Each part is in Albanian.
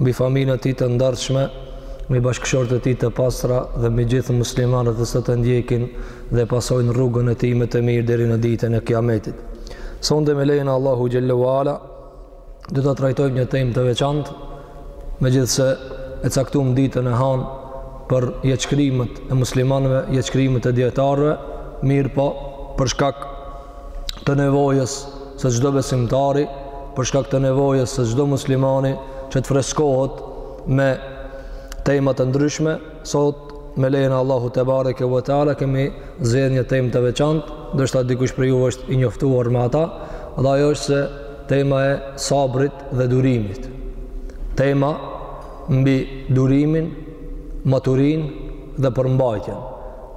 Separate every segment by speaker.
Speaker 1: mbi familjen e tij të ndershme, mbi bashkëshortet e tij të pastra dhe mbi gjithë muslimanët që sot e ndjekin dhe pasojnë rrugën e tij më të mirë deri në ditën e Kiametit. Sonde me lejen e Allahu xhelle ue ala do të trajtojmë një temë të veçantë, megjithëse e caktuam ditën e hanë për jetëshkrimet e muslimanëve, jetëshkrimet e dietarëve, mirëpo për shkak të nevojës së çdo besimtari, për shkak të nevojës së çdo muslimani që të freskohet me tema të ndryshme, sot me lejen e Allahut tebareke ve teala kemi zgjedhë një temë të veçantë, ndoshta dikush prej juve është i njoftuar me ata, dhe ajo është se tema e sabrit dhe durimit. Tema mbi durimin, maturinë dhe përmbajtjen.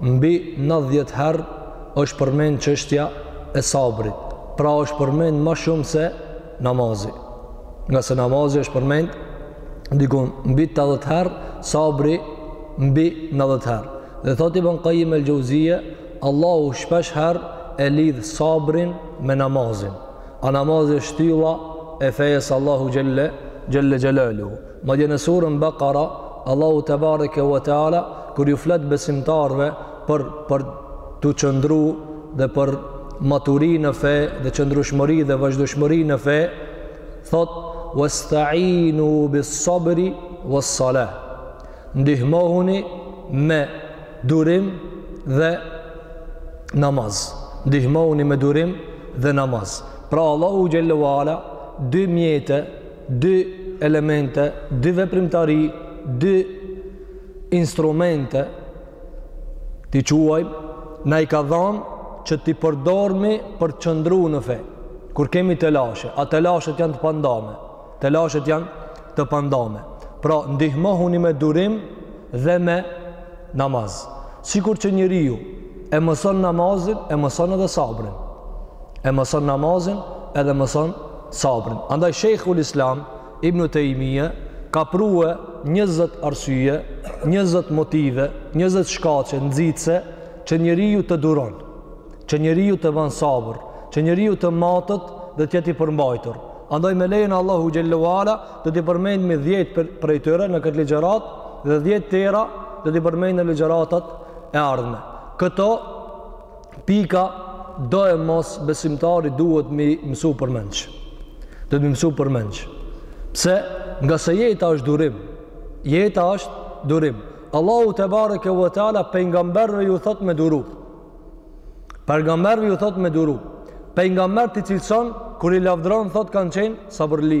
Speaker 1: Mbi nëntëdhjetë herë është përmend çështja e sabrit, pra është përmend më shumë se namazi. Ngase namazi është përmend diku mbi tetëdhjetë herë, sabri mbi nëntëdhjetë herë. Dhe thotë Ibn Kajjim el-Xheuzije, Allahu shpesh herë e lidh sabrin me namazin. A namazi është shtylla e fesë Allahu xhelle xhelaluhu. Madje në surën Bekare, Allahu tebareke ve teala kur ju flet besimtarëve për për tu qëndru dhe për maturi në fe dhe qëndrueshmëri dhe vazhdueshmëri në fe, thotë: "Uesteinu bis-sabri ues-salah." Ndihmohuni me durim dhe namaz. Ndihmohuni me durim dhe namaz. Pra Allahu xhelle ue ala dy mjete dy elemente, dy veprimtari, dy instrumente, t'i quajmë, na i ka dhanë që t'i përdormi për të qëndru në fe. Kur kemi telashe, a telashet janë të pandame, telashet janë të pandame. Pra, ndihmohuni me durim dhe me namaz. Sikur që njeriu e mëson namazin, e mëson edhe sabrin. E mëson namazin edhe mëson sabrin. Andaj Shejhul Islam Ibn Tejmije ka prue njëzet arsye, njëzet motive, njëzet shkaqe nxitëse që njeriu të duron, që njeriu të bën sabër, që njeriu të matet dhe të jetë i përmbajtur. Andaj me lejen e Allahu xhelle ue ala do t'i përmendmi 10 prej tyre në këtë ligjëratë dhe 10 tjera do t'i përmendmi në ligjëratat e ardhme. Këto pika, doemos besimtari duhet mi mësu përmendsh. Duhet mi mësu përmendsh. Pse? Ngase jeta është durim. Jeta është durim. Allahu tebareke ve teala pejgamberëve ju thot me duru. Pejgamberëve ju thot me duru. Pejgamberët i cilëson, kur i lavdron, thot kanë qenë sabërli.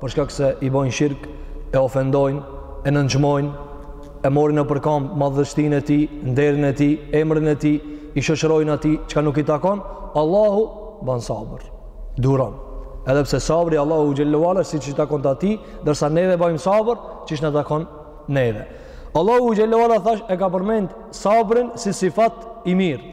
Speaker 1: për shkak se i bojnë shirk, e ofendojnë, e nënçmojnë, e morin nëpër kamb madhështinë e tij, nderin e tij, emrin e tij, i shoqërojnë atij çka nuk i takon, Allahu ban sabër, duron. Edhe pse sabri Allahu xhelle ve ala siç i takon atij, ndërsa neve bajmë sabër qysh na takon neve. Allahu xhelle ve ala thashë e ka përmend sabrin si sifat i mirë.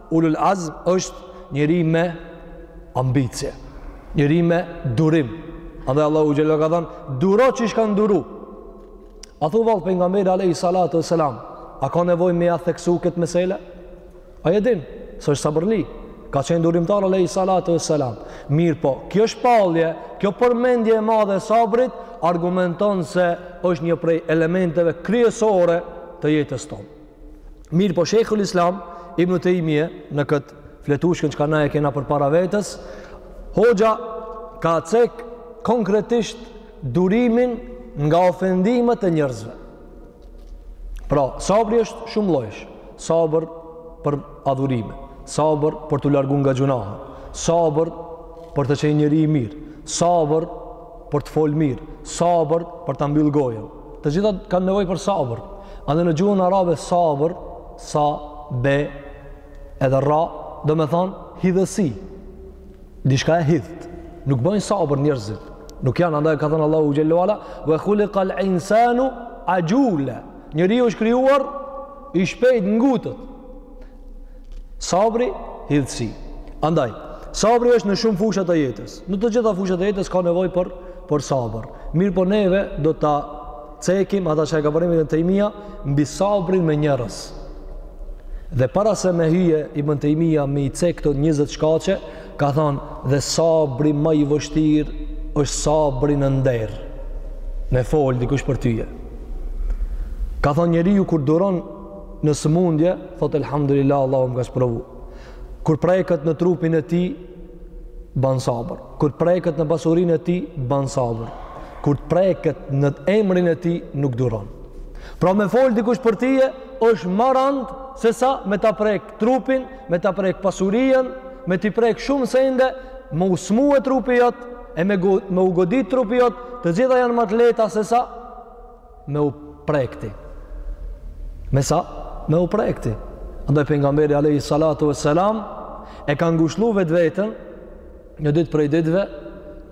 Speaker 1: Ulul Azm është njeri me ambicie, njeri me durim. Andaj Allahu xhelle ka thënë, duro qysh kanë duru. A thu vallë pejgamberi alejhi salatu ve selam, a ka nevojë me ja theksu këtë mesele? A e din se është sabërli, ka qenë durimtar alejhi salatu ve selam. Mirëpo, kjo shpallje, kjo përmendje e madhe e sabrit, argumenton se është një prej elementeve kryesore të jetës tonë. Mirëpo Shejhul Islam Ibn Tejmije në këtë fletushkën çka na e kena përpara vetes, hoxha ka cek konkretisht durimin nga ofendimet e njerëzve. Pra, sabri është shumë llojesh. Sabër për adhurime, sabër për t'u largu nga gjunaha, sabër për të qenë njeri i mirë, sabër për të fol mirë, sabër për ta mbyll gojën. Të gjitha kanë nevojë për sabër. Andaj në gjuhën arabe sabër, sa be edhe ra, domethënë hidhësi. Diçka e hidht. Nuk bajnë sabër njerëzit. Nuk janë andaj ka thënë Allahu xhelle ve ala, "Wa khuliqal insanu ajula." Njeriu është krijuar i shpejt ngutët. Sabri, hidhësi. Andaj, sabri është në shumë fushat e jetës. Në të gjitha fushat e jetës ka nevojë për, për sabër. Mirëpo neve do ta cekim, ata që e ka përmend Ibn Tejmia, mbi sabrin me njerëz. Dhe para se me hyje Ibn Tejmia me i cek këto njëzet shkaqe, ka thanë dhe sabri ma i vështirë është sabri në nder. Me fol dikush për tyje. Ka thanë njeriu kur duron Në sëmundje, thotë Elhamdulillah, Allahu më ka sprovu. Kur preket në trupin e tij, ban sabër. Kur preket në pasurinë e tij, ban sabër. Kur të preket në emrin e tij, nuk duron. Pra me fol dikush për tyje, është ma randë sesa me ta prek trupin, me ta prek pasurien, me t'i prek shumë sende, me u smue trupi jot, e me, me u godit trupi jot, të gjitha janë ma të lehta sesa me u prek ti. Me sa? Me u prek ti. Andaj pejgamberi alejhi salatu ve selam e ka ngushllu vetveten një ditë prej ditëve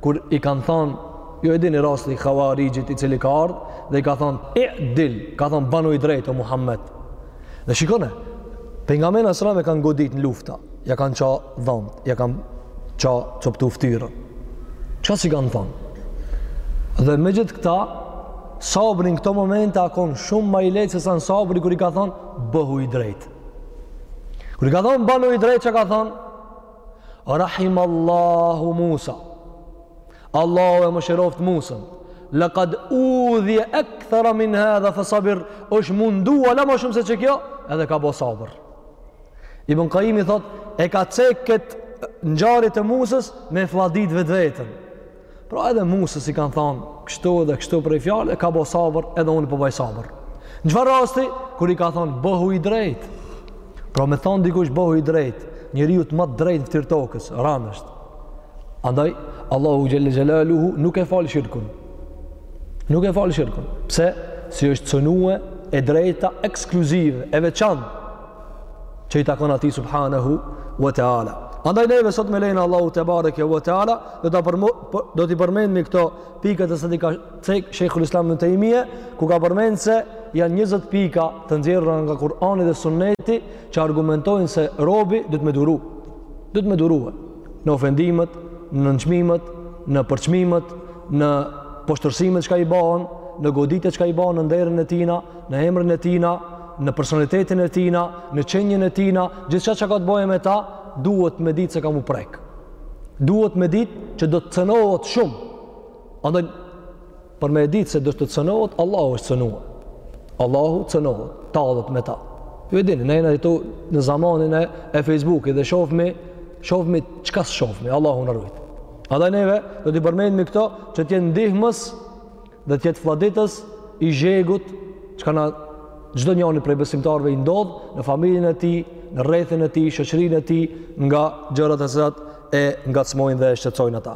Speaker 1: kur i kanë thanë ju e dini rastin i havarixhit i cili ka ardhë dhe i ka thanë idil ka thanë banu i drejtë o Muhammed Dhe shikon e, pejgamberin asm e kanë godit në lufta, ja kanë ça dhamët, ja kanë ça coptu ftyrën. Çka s'i kanë thonë? Dhe megjithëkëta, sabri n'këto momente a konë shumë ma i lehtë se sa në sabri kur i ka thonë, bëhu i drejtë. Kur i ka thonë, banu i drejtë çka ka thonë, Rahim Allahu Musa. Allahu e mëshiroftë Musën. Laqad udhiya akthara min hadha fasabar, është munduar la ma shumë se qe kjo, edhe ka bo sabër. Ibn Qayyimi thot, e ka cek kët ngjarje të Musës me flladit vetveten. Pra edhe Musës i kanë thonë kështu dhe kështu prej fjale, ka bo sabër, edhe unë po baj sabër. Në çfarë rasti kur i ka thonë bohu i drejtë? Pra me thon dikush bohu i drejtë, njeriut ma të drejtë n'ftyrë tokës, ranë është. Andaj, Allahu Xhel-le Xhelaluhu nuk e falë shirkun. Nuk e falë shirkun. Pse? Se është cënue e drejta ekskluzive, e veçantë, që i takon atij subhanahu wa ta'ala. Andaj neve sot me lejen e Allahut tebareke ue teala, do t'i përmo, për, do t'i përmendmi këto pika të cilat i ka cek Shejhul Islam Ibn Tejmije, ku ka përmend se janë njëzet pika të nxjerrura nga Kurani dhe Sunneti që argumentojnë se robi duhet me duru. Duhet me durue në ofendimet, në nënçmimet, në përçmimet, në poshtërsimet çka i bahen, në goditje çka i bahen në nderën e tina, në emrën e tina, në personalitetin e tina, në qenjën e tina, gjithçka çka ka të bojë me ta, duhet me ditë se ka mu prekë. Duhet me ditë që do të cënohet shumë. Andaj, për me e ditë se do të cënohet, Allahu është cënuar. Allahu cënohet, tallet me ta. Ju e dini, ne jena tu në zamanin e, e Facebookit dhe shofmi, shofmi çka s'shofmi, Allahu na rujtë. Andaj neve, do t'i përmendmi këto, që t'jetë ndihmës dhe t'jetë flladitës i zhegut, çka na çdo njani prej besimtarve i ndodh në familjen e tij, në rrethin e tij, shoqërinë e tij, nga gjëra të cilat e ngacmojnë dhe e shqetsojnë ata.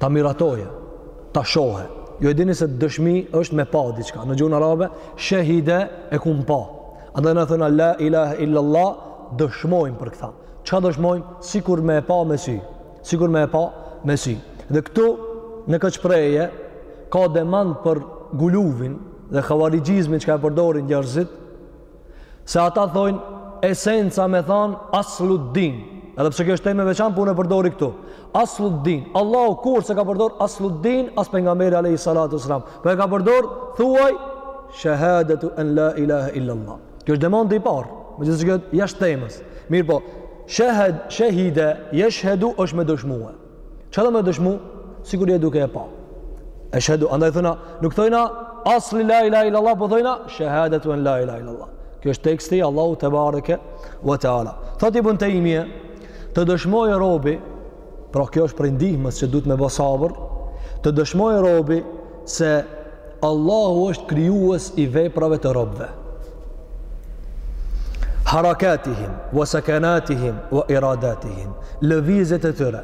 Speaker 1: Ta miratojë e, ta shohë. Ju e dini se dëshmi është me pa diçka. Në gjuhën arabe, shahide e kam pa. Andaj na thojmë an la ilaha illa Allah, dëshmojmë për këtë. Çka dëshmojmë? Sikur me e pa me sy. Sikur me e pa me sy. Dhe këtu në këtë shprehje ka demant për guluvin dhe havarixhizmin çka e përdorin njerëzit Se ata thojnë esenca me thanë aslud din. Edhe pse kjo është temë e veçantë, po unë e përdori këtu. Aslud din. Allahu kurrë s'e ka përdor aslud din as pejgamberi alayhi salatu wasalam. Po e ka përdor thuaj shahadatu an la ilaha illa allah. Kjo është demanti i parë. Megjithëse kjo jashtë temës. Mirëpo, shahed, shahide, yashhadu është me dëshmue. Çka do me dëshmu? Sikur je duke e pa. Eshhedu, andaj thojna, nuk thojna asli la ilaha illallah, po thojna shahadatu an la ilaha illallah. Kjo është teksti i Allahu tebareke ve teala. Thot Ibn Tejmije, të dëshmojë robi, pra kjo është prej ndihmës që duhet me ba sabër, të dëshmojë robi se Allahu është krijues i veprave të robëve. Harakatihim, wa sakanatihim, wa iradatihim. Lëvizjet e tyre,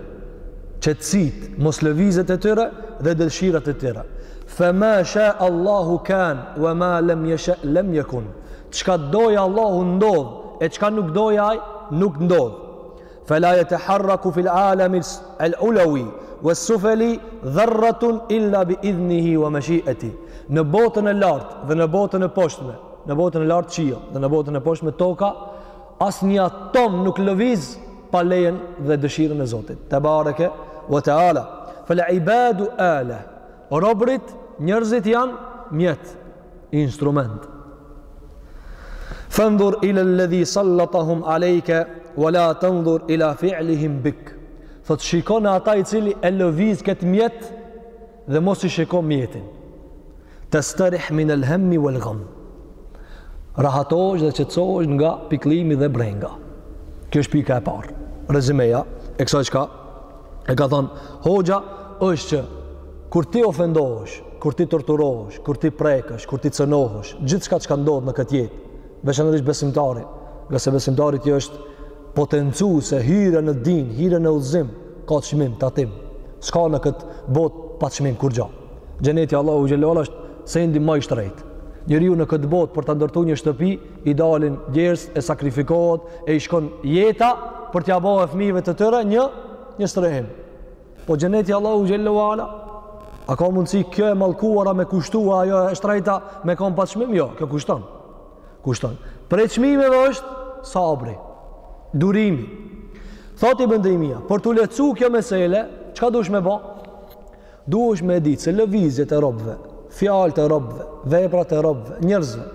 Speaker 1: qetësitë, moslëvizjet e tyre dhe dëshirat e tyre. Fa ma sha Allahu kan, wa ma lam yasha lam yakun. Çka dojë Allahu ndodh, e çka nuk dojë ai nuk ndodh. Fela yataharraku fi al-alam al-ulawi was-sufali dharratun illa bi idhnihi wa mashi'atih. Në botën e lartë dhe në botën e poshtme, në botën e lartë qiell dhe në botën e poshtme toka, asnjë atom nuk lëviz pa lejen dhe dëshirën e Zotit. Tebareke wa ta'ala. Fal ibadu ala Robërit, njerëzit janë mjet, instrument. Fëndhur ila alladhi sallatahum alayka wala tandhur ila fi'lihim bik. Thot shiko në ata i cili e lëviz kët mjet dhe mos i shiko mjetin. Tastarih min al-hammi wal-gham. Rahatohesh dhe qetësohesh nga pikëllimi dhe brenga. Kjo është pika e parë. Rezimeja e kësaj çka e ka thënë hoxha është që kur ti ofendohesh, kur ti torturohesh, kur ti prekesh, kur ti cënohesh, gjithçka çka ndodh në këtë jetë, veçanërisht besimtari, ngase besimtari ti është potencu se hyre në din, hyre në udhëzim, ka çmim, tatim. S'ka në këtë botë pa çmim kurgjo. Xheneti i Allahut xhelle ve ala është sendi ma i shtrejt. Njeriu në këtë botë për ta ndërtu një shtëpi, i dalin djersë e sakrifikohet e i shkon jeta për t'ia bo fmive të tyre një një strehim po xheneti i Allahut xhelle ve ala a ka mundësi kjo e mallkuara me kushtu a ajo e shtrajta me kon pa çmim jo, kjo kushton kushton prej çmimeve është sabri durimi thot Ibn Tejmija për t'u lehtësu kjo mesele çka dush me bo Duhesh me e ditë se lëvizjet e robëve, fjalët e robëve, veprat e robëve, njerëzve,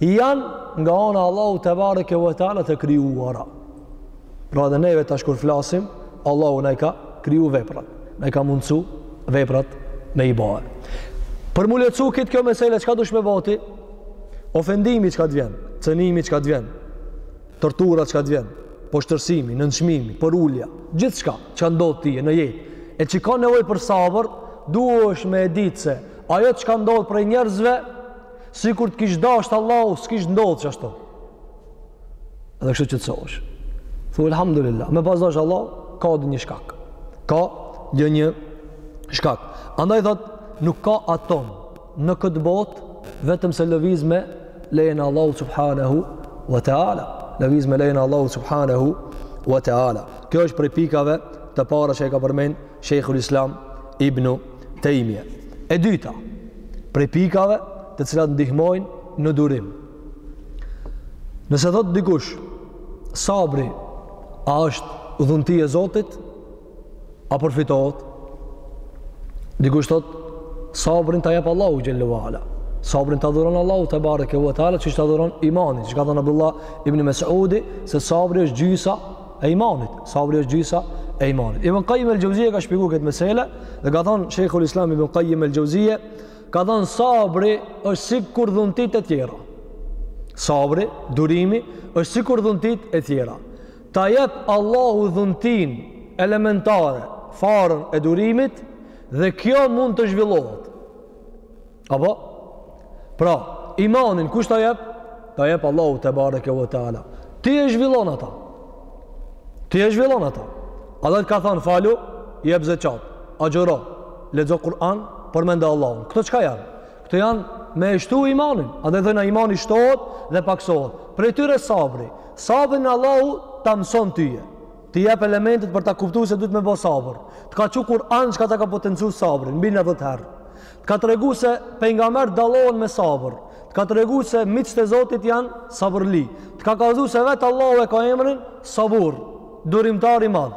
Speaker 1: janë nga ana e Allahut tebareke ve teala të krijuara. Pra dhe neve tash kur flasim, Allahu na i ka kriju veprat, na i ka mundsu veprat me i bo. Për m'u lehtësu këtë kjo mesele, çka dush me bo ti? Ofendimi çka të vjen, cënimi çka të vjen, tortura çka të vjen, poshtërsimi, nënçmimi, përulja, gjithçka. çka ndodh tyje në jetë. E çka nevojë për sabër, duhesh me e ditë se ajo çka ndodh prej njerëzve, sikur të kish dashtë Allahu, s'kish ndodhë qashtu. Edhe kështu qetësohesh. Thu, elhamdulillah, me pas dashtë Allahu, ka dhe një shkak. Ka dhe një shkak. Andaj thot, nuk ka atom, në këtë botë vetëm se lëviz me lejen e Allahut subhanahu wa ta'ala lëviz me lejen e Allahut subhanahu wa ta'ala kjo është prej pikave të para që e ka përmend Shejhul Islam ibnu Tejmije e dyta prej pikave të cilat ndihmojnë në durim nëse thotë dikush sabri a është dhunti e Zotit A përfitohet? Dikush thot, sabrin ta jep Allahu xhel-le ue ala. Sabrin ta dhuron Allahu tebareke ue teala qysh ta dhuron imanin. Çka ka thanë Abdullah ibn Mesudi se sabri është gjysa e imanit. Sabri është gjysa e imanit. Ibn Qayyim el-Jauziyja ka shpjegu këtë mesele dhe ka thanë Sheikhul Islam Ibn Qayyim el-Jauziyja ka thanë sabri është sikur dhuntit e tjera. Sabri, durimi është sikur dhuntit e tjera. Ta jep Allahu dhuntinë elementare, farën e durimit dhe kjo mund të zhvillohet. Apo? Pra, imanin kush ta jep? Ta jep Allahu tebareke ve teala. Ti e zhvillon ata. Ti e zhvillon ata. Ai ta ka thanë falu, jep zeqat, agjëro, lexo Kur'an, përmende Allahun. Këto çka janë? Këto janë me e shtu imanin. Andaj thojna imani shtohet dhe paksohet. Prej tyre sabri. Sabrin Allahu ta mëson tyje. T'i jep elementet për ta kuptu se duhet me bo sabër. Të ka çu Kur'an çka ta ka potencu sabrin mbi 90 herë. Të ka tregu se pejgamberët dallohen me sabër. Të ka tregu se miqtë e Zotit janë sabërli. Të ka kallzu se vetë Allahu e ka emrin Sabur, durimtar i madh.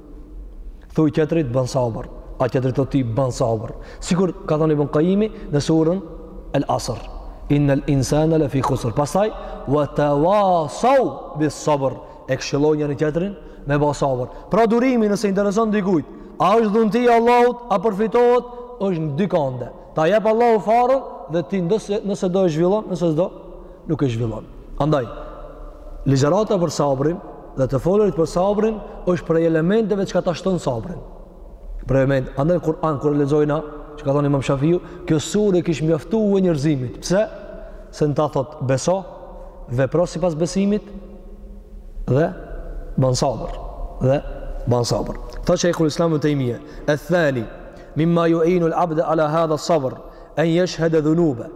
Speaker 1: Thuj tjetrit ban sabër, a tjetri t'thot ty ban sabër. Sikur ka thanë Ibn Qayimi në surën El Asr, Innal insana la fi khusr. Pastaj wa tawasaw bis sabr. E këshillojnë njëri tjetrin me ba sabër. Pra durimi nëse i intereson dikujt, a është dhunti e Allahut, a përfitohet, është në dy kande. Ta jep Allahu farën dhe ti nëse nëse do e zhvillon, nëse s'do, nuk e zhvillon. Andaj, ligjërata për sabrin dhe të folurit për sabrin është prej elementeve çka ta shton sabrin. Prej elementeve, andaj n'Kur'an, kur e lexojna, çka ka thonë imam Shafiu, kjo sure i kish mjaftu njerëzimit. Pse? Se në ta thot beso, vepro sipas besimit, dhe ban sabër. Dhe ban sabër. Tha Shejhul Islam ibnu Tejmije, eth-thani, mimma juinu l'abde ala hadha sabër, en jeshhede dhunube.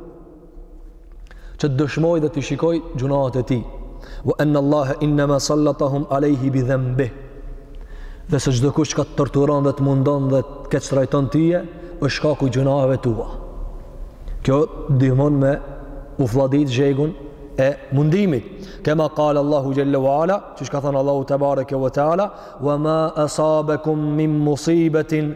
Speaker 1: që të dëshmojë dhe të shikojë gjunahet e tij. Ve enne Allahe innema sallatahum alejhi bi dhembi. Dhe se çdo kush çka të torturon dhe të mundon dhe të keqtrajton tije, është shkaku gjunaheve tua. Kjo dihmon me u flladit zhegun e mundimit. Kema kale Allahu Xhelle ve Ala, që çka thënë Allahu Tebareke ve Teala, ve ma asabekum min musibetin,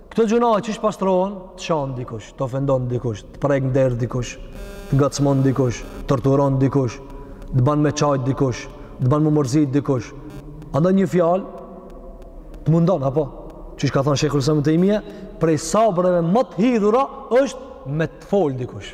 Speaker 1: Këto gjunahe qysh pastrohen? Të shan dikush, të ofendon dikush, të prek nder dikush, të ngacmon dikush, të torturon dikush, të ban me kajt dikush, të ban m'u mërzit dikush. A, një fjalë të mundon apo qysh ka thënë Sheikhul Islam Ibn Tejmije, prej sabreve më të hidhura është me të fol dikush.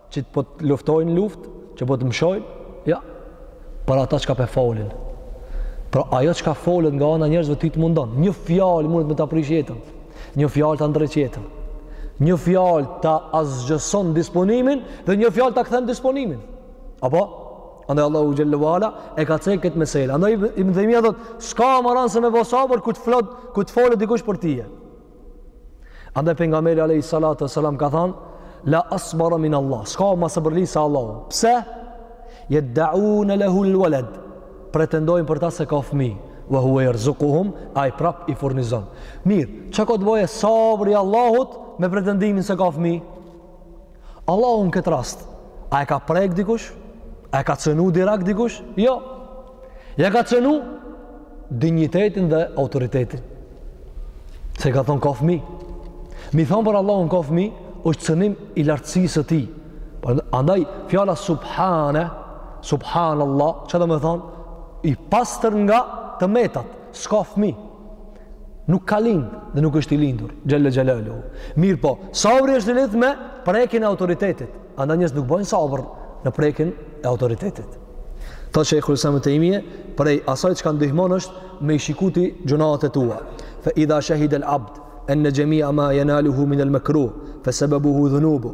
Speaker 1: që të po të luftojnë luft, që po të mshojnë, ja, por ata çka pe folin. Pra ajo çka folet nga ana e njerëzve ty të mundon, një fjalë mundet me ta prish jetën, një fjalë ta ndreq jetën, një fjalë ta azgjëson disponimin dhe një fjalë ta kthen disponimin. Apo? Andaj Allahu Xhelle ve Ala e ka cekë këtë meselë. Andaj Ibn Tejmija thotë, s'ka ma ran se me bo sabër kur të flet, kur të folë dikush për tije. Andaj pejgamberi alayhi salatu wasalam ka thënë la asbara min Allah. S'ka më sabërli se Allah. Pse? Yad'un lahu al-walad. Pretendojnë për ta se ka fëmijë. Wa huwa yarzuquhum, ai prap i furnizon. Mirë, çka ka të bojë sabri i Allahut me pretendimin se ka fëmijë? Allahu në këtë rast, a e ka prek dikush? A e ka cenu direkt dikush? Jo. Ja ka cenu dignitetin dhe autoritetin. Se i ka thonë ka fmi. Me i thonë për Allahun ka fmi, është cenim i lartësisë së tij. Prandaj, fjala subhanehu, subhanallah, çka do me thonë, i pastër nga të metat, s'ka fmi. nuk ka lind dhe nuk është i lindur xhelle xhelaluhu mirëpo sabri është i lidh me prekjen e autoritetit andaj njerëzit nuk bëjnë sabër në prekjen e autoritetit thotë Shejhul Islam Ibn Tejmije prej asaj çka ndihmon është me shiku ti gjunahet e tua fa idha shahid al abd an jami'a ma yanaluhu min al makruh fa sababuhu dhunubuh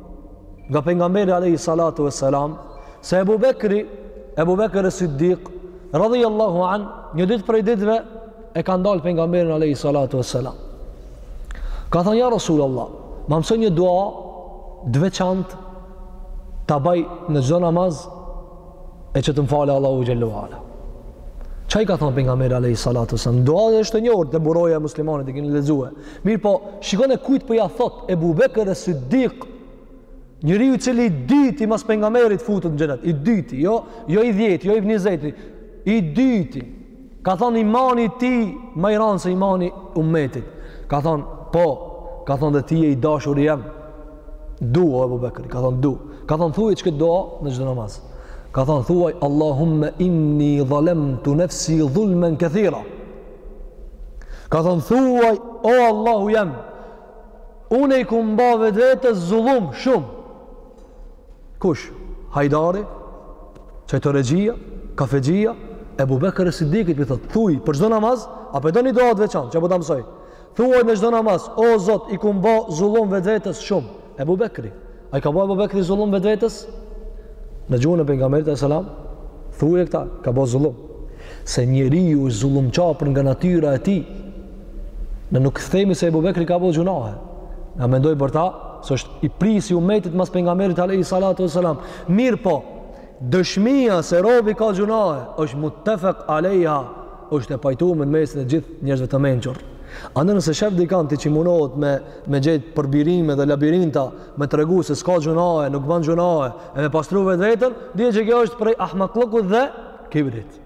Speaker 1: nga pejgamberi alayhi salatu vesselam se Abu Bekri Abu Bekr as-Siddiq radhiyallahu an një ditë prej ditëve e ka ndal pejgamberin alayhi salatu vesselam ka thënë ja rasulullah ma mëson një dua të veçantë ta baj në çdo namaz e që të më fale Allahu Xhelle ve Ala. Ça i ka thonë pejgamberi alejhi salatu vesselam? Duaja është e njohur, te Mburoja e muslimanit e keni lexue. Mirëpo, shikone kujt po ja thot Ebu Bekër es-Siddik, njeriu i cili i dyti mas pejgamberit futet në xhenet, i dyti, jo, jo i dhjeti, jo i njizeti, i dyti. Ka thonë imani i tij më i ranë se imani i umetit. Ka thonë, po, ka thonë dhe ti e i dashuri jem. Du, o Ebu Bekri, ka thonë du. Ka thonë, thuaj qëkëtë dua në çdo namaz. Ka thonë, thuaj, Allahumme inni dhalemtu nefsi dhulmen kethira. Ka thonë, thuaj, o Allahu jem, unë i kum ba vetvetes zullum shumë. Kush? Hajdari, çajtorexhia, kafexhia, Ebu Bekër es-Sidikit, p'i thotë, thuj, për çdo namaz, apo e do një dua t'veçantë, që po të mësoj, thuaj në çdo namaz, o Zot, i kum ba zullum vetvetes shumë, Ebu Bekri, a i ka ba Ebu Bekri zullum vetvetes? Në gjuhën e pejgamberit alejhi selam, thuje këta, ka ba zullum, se njeriu zullumqar për nga natyra e tij, Na nuk themi se Ebu Bekri ka bo gjunahe. Na mendojmë për ta, se është prisi i umetit mas pejgamberit alejhi salatu ve selam. Mirëpo, dëshmia se robi ka gjunahe, është muttefek alejha, është e pajtume në mesin e gjithë njerëzve të mençur. Andaj nëse shef dikand që munohet me, me gjetë përbirime dhe labirinta, me tregu se s'ka gjunahe, nuk ban gjunahe, e me pastru vetveten, dije që kjo është prej ahmakllëkut dhe kibrit.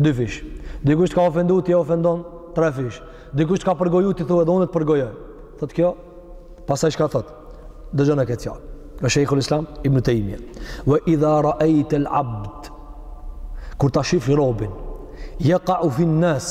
Speaker 1: Dyfish. Dikush t'ka ofendu, ti e ofendon, trefish. Dikush t'ka përgoju, ti thua edhe unë të përgojoj. Thotë kjo, pastaj çka thotë, dëgjone këtë fjalë. Shejhul islam, Ibn Tejmije. Ve idha raejtel abd, kur ta shef robin, jekau fin-nas,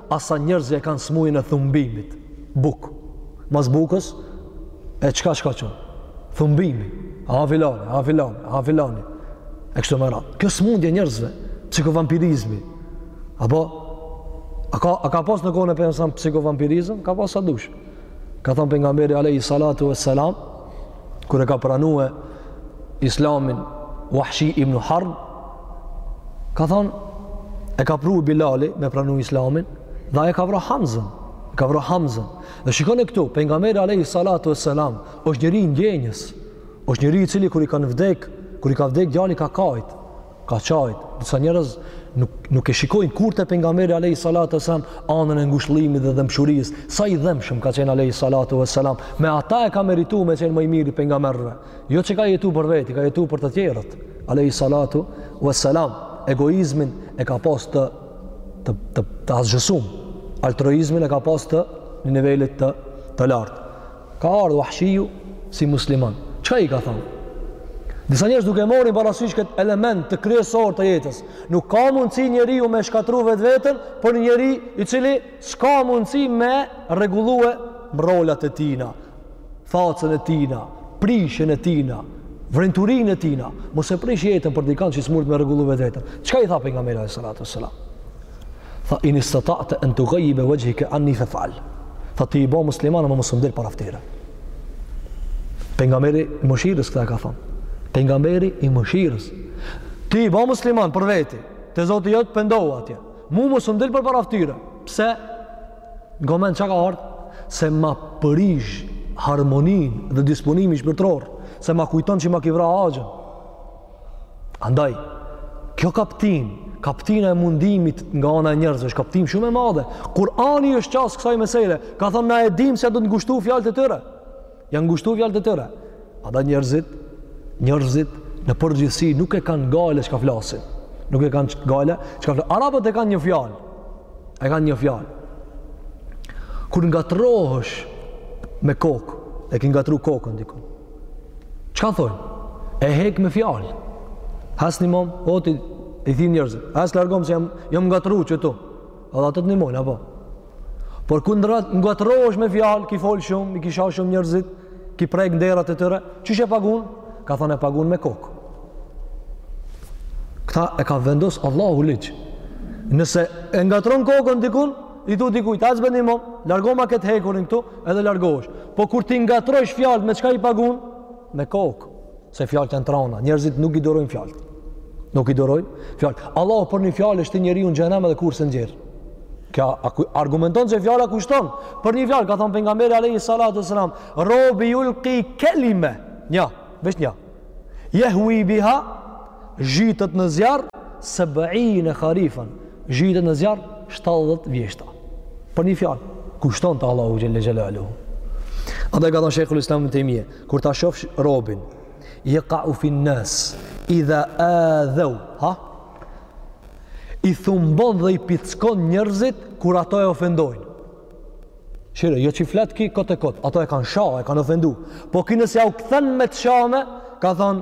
Speaker 1: A sa njerëz e kanë sëmujën e thumbimit, bukë. Mas bukës, e çka, çka qenë? Thumbimi, a filani, a filani, a filani. E kështu me radhë. Kjo sëmundje e njerëzve, psikovampirizmi. Apo, a ka, a ka pas në kohën e pejgamberit alejhi selam psikovampirizëm? Ka pas sa t'dush. Ka thonë pejgamberi alejhi salatu ve selam, kur e ka pranue islamin Wahshi ibn Harb, Ka thonë, e ka pru Bilali me pranu islamin, dhe ai e ka vra Hamzën, e ka vra Hamzën. Dhe shikone këtu, pejgamberi alejhi salatu ve selam, është njeri i ndjenjës, është njeri i cili kur i kanë vdek, kur i ka vdek djali ka kajt, ka qajt, disa njerëz nuk, nuk e shikojnë kurrë te pejgamberi alejhi salatu ve selam, anën e ngushllimit dhe dhemshurisë, sa i dhemshëm ka qenë alejhi salatu ve selam, me ata e ka meritu me qenë më i miri pejgamberëve. Jo që ka jetu për veti, ka jetu për të tjerët. Alejhi salatu ve selam, egoizmin e ka pas të, të, të, të asgjësum. Altruizmin e ka pas të një nivelit të, të lartë. Ka ardhë Vahshiu si musliman. Çka i ka thonë? Disa njerëz duke marrë parasysh këtë element të kryesor të jetës. Nuk ka mundësi njeriu me shkatrru vetveten për njeri i cili s'ka mundësi me rregullue mrollat e tina, facën e tina, prishjen e tina, vrenjturinë e tina, mos e prish jetën për dikant që smurt me rregullu vetën. Çka i tha pejgamberi alayhi salatu wasalam? Tha in istata'ta an tughayyiba wajhaka anni fa'al. Tha ti i bë musliman po mos më del para ftyre. Pejgamberi i mëshirës këtë ka thënë. Pejgamberi i mëshirës. Ti i bë musliman për vete. Te Zoti jot pendohu atje. Mu mos më del përpara ftyre. Pse? N'ka mend çka ka ardhë? Se ma prish harmoninë dhe disponimin shpirtëror, se ma kujton që ma ki vra axhën. Andaj, kjo kaptin, kaptina e mundimit nga ana e njerëzve, është kaptin shumë e madhe. Kurani është qasë kësaj mesele, ka thonë na e dimë se janë të ngushtu fjalët e tyre. Janë të ngushtu fjalët e tyre. Ama njerëzit, njerëzit në përgjithësi nuk e kanë gajle çka flasin. Nuk e kanë gajle çka flasin. Arabët e kanë një fjalë. E kanë një fjalë. Kur ngatërrohesh me kokë, e ki ngatërru kokën diku. Çka thojnë? E hek me fjalë. Ec ndihmom, o ti, i thirr njerëzit. Ec largom se jam, jam ngatërru qitu. Edhe ato të ndihmojnë apo? Por kur ngat ngatërrohesh me fjalë, ki fol shumë, i ki sha shumë njerëzit, ki prek nderat e tyre, qysh e pagun? Ka thonë e pagun me kokë. Këta e ka vendos Allahu ligj. Nëse e ngatërron kokën dikun, i thu dikujt, ec ndihmom, largoma këtë hekurin këtu, edhe largohesh. Po kur t'i ngatrojsh fjalët me çka i pagun? Me kokë. Se fjalët janë të rana, njerëzit nuk i durojnë fjalët. Nuk i durojnë fjalët. Allahu për një fjalë e shtin njeriun në xhenem edhe kurrë s'e nxjerr. Kjo argumenton se fjala kushton. Për një fjalë ka thënë pejgamberi alayhi salatu wasalam, "Robi yulqi kelime." Nja, veç nja. Yahwi biha zhytet në zjarr sab'ina kharifan. Zhytet në zjarr 70 vjeshta. Për një fjalë kushton te Allahu xhelle xhelalu. Andaj ka thënë Sheikhul Islam ibn Taymije, Kur ta shofsh robin, yaqa'u fi an-nas idha adhaw, ha? I thumbon dhe i pickon njerëzit kur ato e ofendojnë. Shihe, jo qi flet ky kot e kot, ato e kanë sha, e kanë ofendu. Po ky nëse jau kthen me të shame, ka thonë,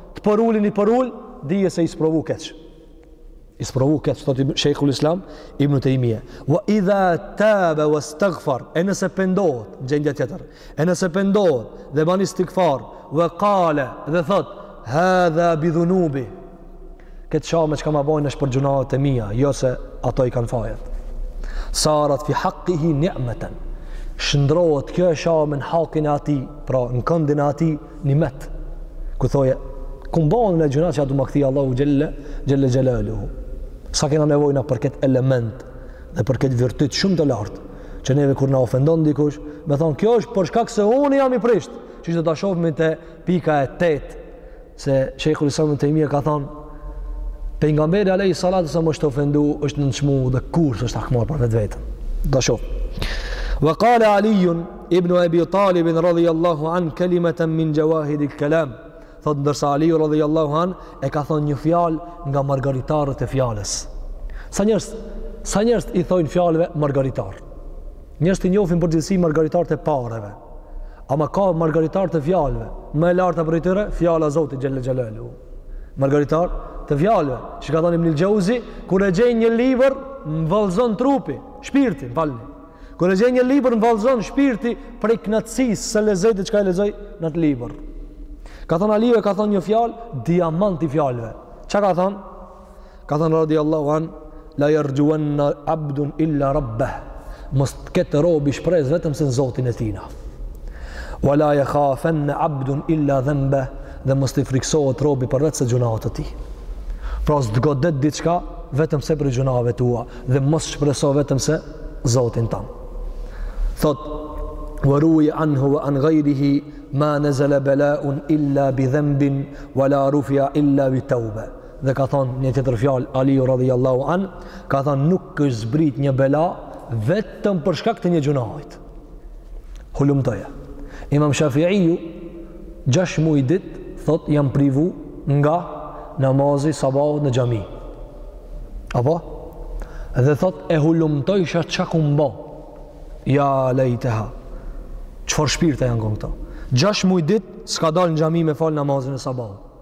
Speaker 1: Të përulin i përul, dije se i sprovu keq. I sprovu keq, thot i Sheikhul Islam Ibn Taymija. Wa idha taba wastaghfar, e nëse pendohet, gjendja tjetër. E nëse pendohet dhe bën istighfar, wa qala dhe thot, hadha bi dhunubi. Kjo e shame çka ma bojnë është për gjunahet e mia, jo se ato i kanë fajet. Sarat fi haqqihi ni'matan. Shndrohet kjo e shame në hakin e atij, pra në këndin e atij, Nimet. Ku thoje, ku bo në gjunahet që t'ato m'kthi Allahu xhelle xhelaluhu. Sa kena nevojë na për këtë element dhe për këtë virtyt shumë të lartë që neve kur na ofendon dikush, me thonë kjo është për shkak se unë jam i prisht, që do ta shofim te pika e 8 se Sheikhul Islam ibn Taymija ka thonë pejgamberi alayhi salatu salam është ofendu, është nënçmu dhe kurrë s'është hakmorr për vetveten. Do shoh. Wa qala Aliun Ibn Abi Talib radhiyallahu an kalimatan min jawahir al-kalam. Thot ndërsa Ali radhiyallahu an e ka thon një fjalë nga margaritarët e fjalës. Sa njerëz, sa njerëz i thojnë fjalëve margaritar. Njerëzt i njofin përgjithësi margaritarët e pareve. Ama ka margaritar të fjalëve. Më e larta prej tyre fjala e Zotit xhelle xhelaluhu. Margaritar të fjalëve, që ka thënë Ibn al-Jauzi, kur e gjej një libër, më vallëzon trupi, shpirti, falni. Kur e gjej një libër m'vallëzon shpirti prej knaqësisë së lezetit çka e lexoj në atë libër. Ka thënë Aliu e ka thënë një fjalë, diamant i fjalëve. Çka ka thënë? Ka thënë radiallahu an, la jerxhuwenne abdun illa rabbeh, mos të ketë robi shpres vetëm se në zotin e tina. Wa la jekhafenne abdun illa dhembe, dhe mos të friksohet robi përveç se gjunahit të tij. Pra s'të godet diçka, vetëm se prej gjunahve tua, dhe mos shpreso vetëm se Zotin tan. Thot wa ruwi anhu wa an ghayrihi ma nazala bala'un illa bi dhanbin wa la rufi'a illa bi tawba. Dhe ka thon një tjetër fjalë Ali radhiyallahu an, ka thon nuk zbret një bela vetëm për shkak të një gjunahit. Hulumtoja. Imam Shafi'iu 6 muj dit thot jam privu nga namazi sabahut në xhami. Apo? Dhe thot e hulumtojsha çka kom bo. Ja lejteha. Çfarë shpirte janë kon këto? 6 muj dit s'ka dalë në xhami me fal namazin e sabahut.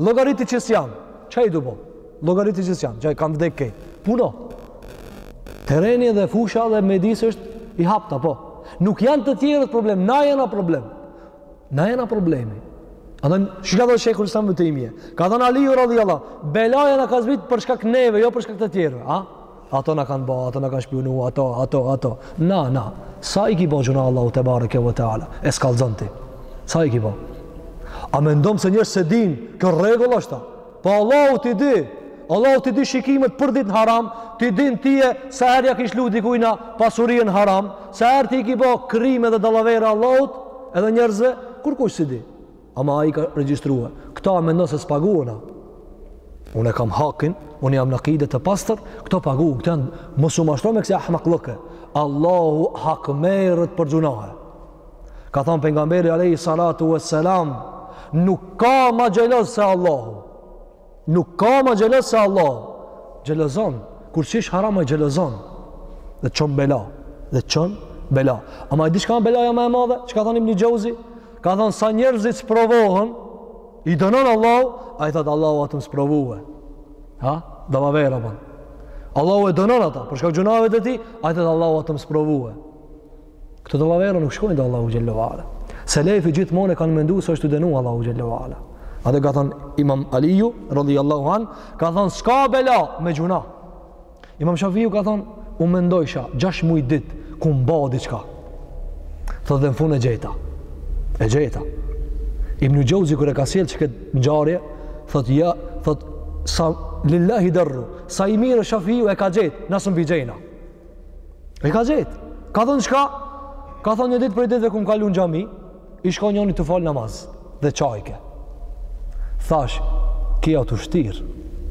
Speaker 1: Llogariti që s'jan. Çka i du bo? Llogariti që s'jan. A kanë vdek krejt. Puno. Terreni dhe fusha dhe mjedisi është i haptë, po. Nuk janë të tjerët problem, na jena problem. Na jena problemi. Andaj ka thonë Shejhul Islam ibn Tejmije, ka thanë Aliju radhiyallahu, belaja na ka zbrit për shkak neve, jo për shkak të tjerëve. A? Ato na kanë bo, ato na kanë shpiunu, ato, ato, ato. Na, na. Sa i ki bo gjunah Allahut tebareke ve teala? E s'kalzon ti. Sa i ki bo? A mendon se njerëz se din, n'rregull ashtu. Po Allahu t'i di, Allahu t'i di shikimet përditë në haram, t'i din tye sa her ja ki shlu dikujna pasurinë haram, sa her ti i ki bo krime dhe dallavera Allahut edhe njërzve, kurkush s'i di? Ama ai ka regjistrue. Këta a mendon se s'paguhen a? Unë e kam hakin, unë jam në akide të pastër, këto paguhen, këto janë mos u mashtro me kësi ahmakllëke. Allahu hakmerret për gjunahe. Ka thanë pejgamberi alayhi salatu vesselam, nuk ka ma xheloz se Allahu. Nuk ka ma xheloz se Allahu. Xhelozon. Kur qish harame xhelozon. Dhe çon bela. Dhe çon bela. Ama e di çka â belaja ma e madhe? Ç'ka thonë Ibni Xheuzi? Ka thonë sa njerëzit sprovohen, i dënon Allahu, ai thotë Allahu â tu m'sprovue. Ha? Dallavera bon. Allahu e dënon ata, për shkak gjunaheve të tij, ai thotë Allahu â tu m'sprovue. Këto dallavera nuk shkojnë te Allahu xhalla wa ala. Selefi gjithmonë e kanë mendu se është tu dënu Allahu xhalla wa ala. A dhe ka thënë Imam Aliu radhiyallahu an, ka thënë s'ka bela me gjunah. Imam Shafiu ka thënë u mendojsha 6 muaj dit ku mba diçka. Thotë në fund e gjeta. E gjeta. Ibn Xheuzi kur e ka sjell qëtë ngjarje, thotë ja, thotë sa lillahi darru, sa i mirë Shafiu e ka gjet, na s'un p'i gjejna. E ka gjet. Ka thon çka? Ka thon një ditë prej ditëve kum kalu n'xhami, ish kon njoni tu fal namaz dhe qajke. Thash, ky â tu shtir,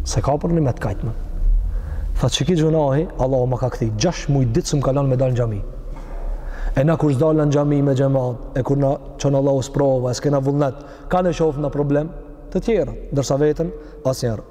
Speaker 1: s'e ka përnime të kajtmen. Tha qiki gjunahi, Allahu ma ka kthy, gjash muj ditë s'um ka lon me dalë në xhami. E na kur s'dalim në xhami me xhemat, e kur na çon Allahu sprova, e s'kena vullnet, na e shofna problem te tjerët, ndërsa veten asnjëherë.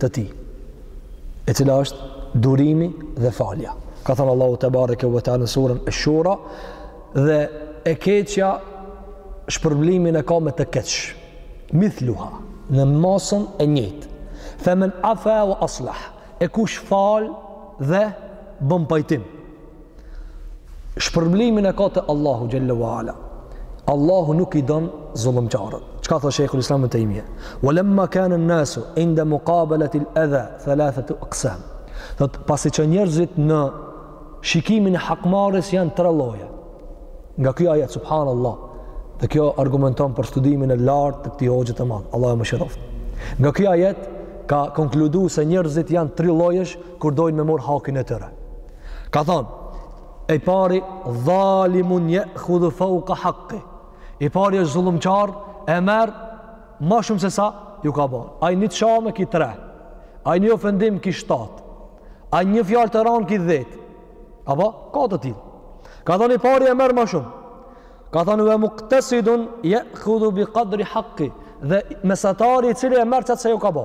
Speaker 1: të tij, e cila është durimi dhe falja. Ka thanë Allahu tebareke ve teala në surën Ash-Shura dhe e keqja shpërblimin e ka me të keq. Mithluha në masën e njëjtë. Femen afa wa aslah. E kush fal dhe bën pajtim. Shpërblimin e ka te Allahu xhalla wa ala. Allahu nuk i don zullumqarët. Çka thotë Sheikhul Islam ibn Taymija? Wa lamma kana an-nasu inda muqabalati al-adha thalathatu aqsam. Thot pasi që njerëzit në shikimin e hakmarrjes janë tre lloje. Nga ky ajet subhanallah. Dhe kjo argumenton për studimin e lartë të këtij hoxhe të madh. Allahu e mëshiroftë. Nga ky ajet ka konkludu se njerëzit janë tri llojesh kur dojnë me marr hakin e tyre. Ka thonë, i pari, dhalimun jekhudhu fauka haqqi. I pari është zullumqar, e merr ma shumë se sa iu ka bo. Ai një të shame ky tre, ai një ofendim ky shtatë, ai një fjalë të randë ky dhetë. A po, ka të tillë. Ka thonë, i pari e merr ma shumë. Ka thonë, ve muktesidun jekhudhu bi kadri haqqi. Dhe mesatari i cili e merr qatë sa iu ka bo.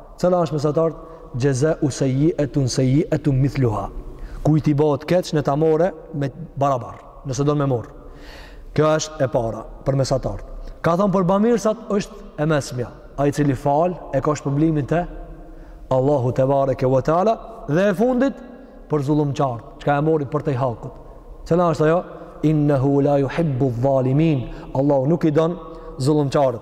Speaker 1: Cila është mesatart xhezau sejjietin sejjietun mithluha. Kujt i bëhet keq le ta merr me barabar, nëse don me marrë. Kjo është e para për mesatarët. Ka thon për bamirsat është e mesmja. Ai i cili fal e ka shpërblimin te Allahu te bareke ve teala dhe e fundit për zullumqarët, çka e morin përtej hakut. Cila është ajo? Innehu la juhibbu dhalimin. Allahu nuk i don zullumqarët.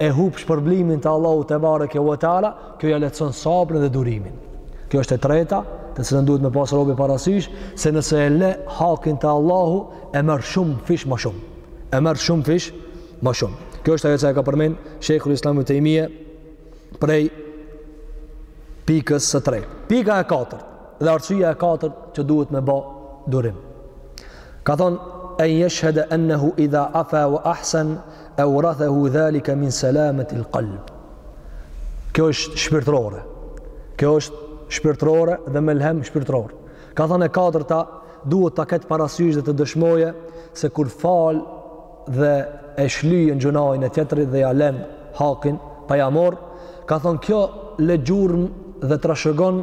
Speaker 1: e hup shpërblimin te Allahu te bareke ve teala, kjo ja lehtëson sabrin dhe durimin. Kjo është e treta, të cilën duhet me pas robi parasysh, se nëse e le hakin te Allahu, e merr shumëfish ma shumë. E merr shumëfish ma shumë. Kjo është ajo që e ka përmend Sheikhul Islam ibn Taymije prej pikës së tretë. Pika e katërt. Dhe arsyeja e katërt që duhet me ba durim. Ka thon en yashhad annahu idha afa wa ahsan awrathahu dhalika min salamati alqalb. Kjo është shpirtërore. Kjo është shpirtërore dhe melhem shpirtëror. Ka thon e katërta duhet ta ketë parasysh dhe të dëshmoje se kur fal dhe e shlyen gjynahin e tjetrit dhe ja len hakin pa ja mor, ka thon kjo le gjurmë dhe trashëgon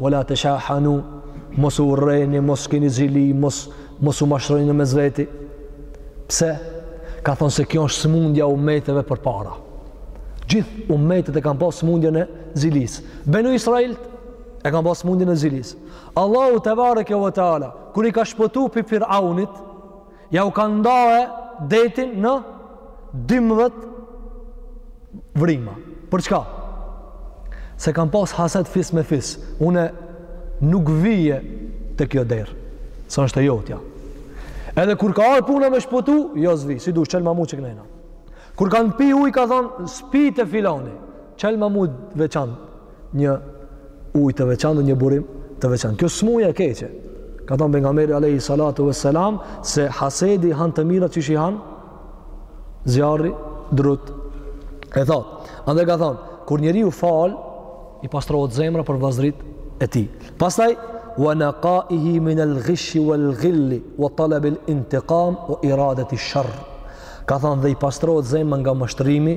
Speaker 1: Wala tashahanu, mos u urreni, mos keni zili, mos mos u mashtroni në mes veti. Pse? Ka thonë se kjo është sëmundja e ummeteve përpara. Gjithë ummetet e kanë pas sëmundjen e zilis. Benu Israilët e kanë pas sëmundjen e zilis. Allahu te bareke ve teala, kur i ka shpëtu pi Firaunit, Ja u ka nda detin në 12 vrima. Për çka? Se kanë pas haset fis me fis. Une nuk vij te kjo derë, se është e jotja. Edhe kur ka ardh puna me shpëtu, jo zvi, s'du, çelma mu qe këtena. Kur kanë pi uj, ka thonë, s'pi te filani, çelma mu veçan. një ujë të veçantë dhe një burim të veçantë. Kjo smuja e keqe. Ka thënë pejgamberi alayhi salatu vesselam se hasedi han të mirat qysh i han zjarri drutë e thata. Andaj ka thënë, kur njeriu fal, i pastrohet zemra për vllazrit e tij. Pastaj wa naqaihi min al-ghish wal-ghill wa talab al-intiqam wa iradati ash-sharr. Ka thënë dhe i pastrohet zemra nga mashtrimi,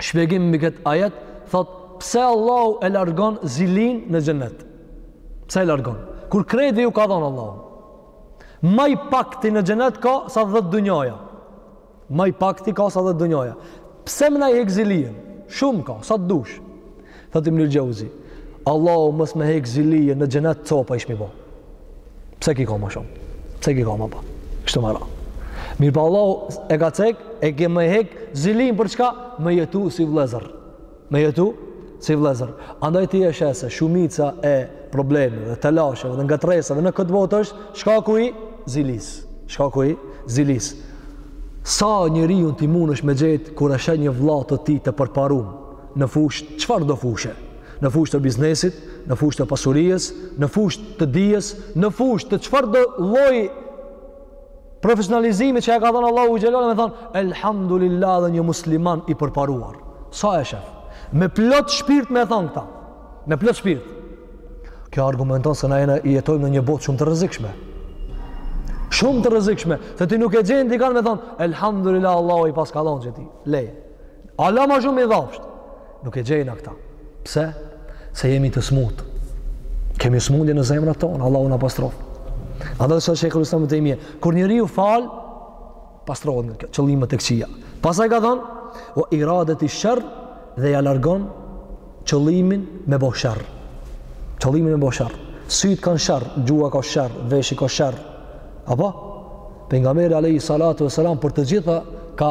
Speaker 1: shpjegim mbi ket ajet, thot pse Allahu e largon zilin në xhenet? Pse e largon? Kur krejt ju ka dhon Allahu. Ma i pakti në xhenet ka sa 10 dunjaja. Ma i pakti ka sa 10 dunjaja. Pse me na e hek zilin? Shumë ka, sa të dush. Thot Ibn l-Xheuzi, Allahu mos me hek zilinë në xhenet copa ish mi bë. Pse ky ka ma shumë? Pse ky ka ma pak? Kështu me radhë. Mirëpo Allahu e ka cek, e ka me hek zilinë për çka? Me jetu si vllezër. Me jetu si vllezër. Andaj ti e sheh se, shumica e problemeve, telasheve dhe ngatërresave në këtë botë është shkaku i zilisë. Shkaku i zilisë. Sa njeriun ti munësh me gjetë, kur e sheh një vlla të tij të përparum, në fushë çfarëdo fushe, në fushë të biznesit, në fushë të pasurisë, në fushë të dijes, në fushë të çfarëdo lloj profesionalizimi që i ka dhënë Allahu xhelle, me thonë, Elhamdulillah edhe një musliman i përparuar. Sa e shef? Me plot shpirt me thonë këta. Me plot shpirt. Kjo argumenton se na jena jetojmë në një botë shumë të rrezikshme. Shumë të rrezikshme. Se ti nuk e gjen dikend me thonë, Elhamdulillah, Allahu i paska dhonë qëtij. Le, Allah ma shumë i dhashtë. Nuk e gjejna këta. Pse? Se jemi të smut. Kemi smundje në zemra tona, Allahu na pastroftë. Andaj Shejhul Islam Ibn Tejmije. Kur njeriu fal, pastrohet nga qëllimët e këqia. Pastaj ka thonë, ue iradeti sherr dhe ia largon qëllimin me bo sherr. Qëllimin me bo sherr. Sytë kanë sherr, gjuha ka sherr, veshi ka sherr. Apo? Pejgamberi alejhi salatu ue selam për të gjitha ka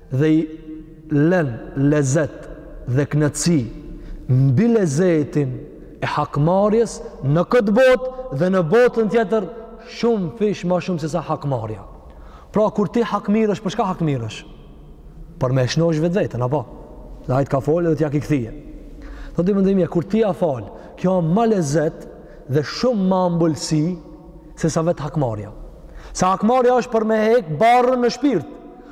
Speaker 1: dhe i len lezet dhe kënaqësi mbi lezetin e hakmarrjes në këtë botë dhe në botën tjetër shumëfish ma shumë sesa hakmarrja. Pra kur ti hakmirësh, për çka hakmirësh? Për me e shnosh vetveten, apo? Se ai të ka folë dhe ti ia ki kthy. Thotë Ibn Tejmije, kur ti ia fal, kjo është ma lezet dhe shumë ma ambëlsi sesa vetë hakmarrja. Se hakmarrja është për me hek barrën në shpirt,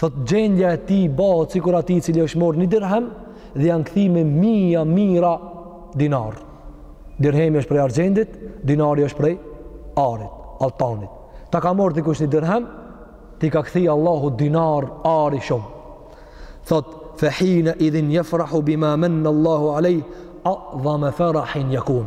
Speaker 1: Thot gjendja e tij bëhet sikur atij të cilit i është marrë një dirhem dhe i janë kthy me mijëra mijëra dinar. Dirhemi është prej argjendit, dinari është prej arit, alltanit. Ta ka marrë dikush një dirhem, t'i ka kthy Allahu dinar ari shumë. Thot fa hina idhin yafrahu bima manna Allahu alayh a'zama farahin yakun.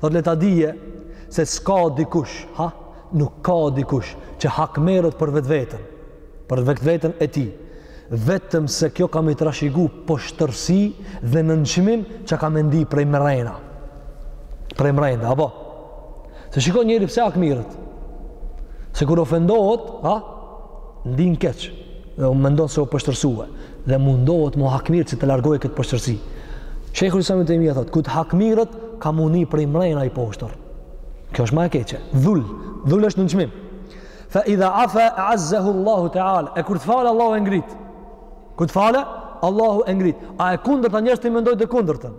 Speaker 1: Thot le ta dije se s'ka dikush, ha, nuk ka dikush që hakmerret për vetveten, për vetveten e tij, vetëm se kjo ka me i trashëgu poshtërsi dhe nënçmim që ka me ndi prej mrena. Prej mrena, apo? Se shiko njeri pse hakmerret, se kur ofendohet, ha, ndin keq. dhe u mendon se u poshtërsua dhe mundohet mu hakmirët që ta largojë këtë poshtërsi. Shejhul Islam Ibnu Tejmije thot, kur të hakmirët ka mu ni prej mrena i poshtër. Kjo është ma e keqe. Dhull, dhull është nënçmim. Fa idha afe azzehu Allahu Teala, e kur të falë Allahu e ngrit. Kur të falë, Allahu e ngrit. A e kundërta, njerëzit e mendojnë të kundërtën.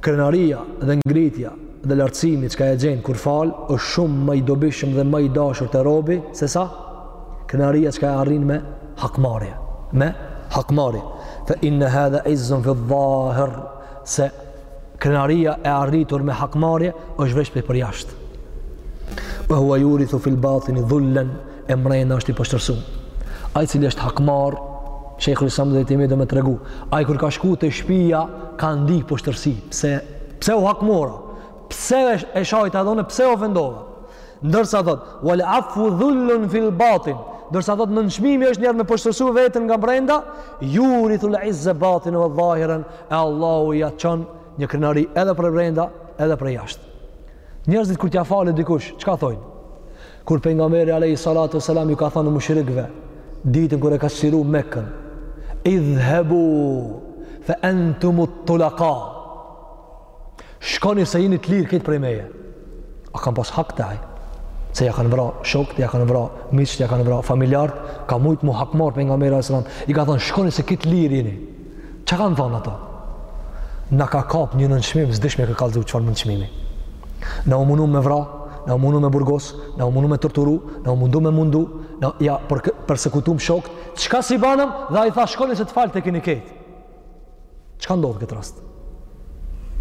Speaker 1: Krenaria dhe ngritja dhe lartësimi çka e gjen kur fal është shumë ma i dobishëm dhe ma i dashur te robi se sa krenaria çka e arrin me hakmarrje. Me hakmarrje. Fa inna hadha izzun fi dhahir se krenaria e arritur me hakmarrje është veç prej përjashtë. Wa huwa yurithu fil batini dhullan e mrena është i poshtërsum. Ai cili është hakmar, Shejhul Islam Tejmije don me tregu, ai kur ka shku te shpia, ka ndi poshtërsi. Pse, pse u hakmora? Pse e shajta edhe une? Pse e ofendova? Ndërsa thot, wal afu dhullun fil batin, ndërsa thot, nënçmimi është njeri me poshtërsu veten nga brenda, jurithul izze batin ve dhahiren, e Allahu ja çon një krenari edhe prej brenda, edhe prej jashtë. Njerëzit kur t'ja falet dikush, çka thojnë? Kur pejgamberi alejhi salatu selam ju ka thënë mushrikëve ditën kur e ka çliru Mekën, idhhabu fa antum at-tulaqa. Shkoni se jeni të lirë kejt prej meje. A kanë pas hak te ai? Se ja kanë vra shokët, ja kanë vra miqët, ja kanë vra familjarët, ka mujtë mu hakmar pejgamberi a.s. I ka thënë, shkoni se kejt t'lirë jeni. Çka kanë thënë ato? Na ka kap një nënçmim, s'dish me e kallëzu çfarë nënçmimi. Na u mundu me vra, na u mundu me burgos, na u mundu me torturu, na u mundu me mundu, na ja për persekutum shokët, çka s'i banëm dhe ai tha shkoni se të falt e keni kejt. Çka ndodh n'këtë rast?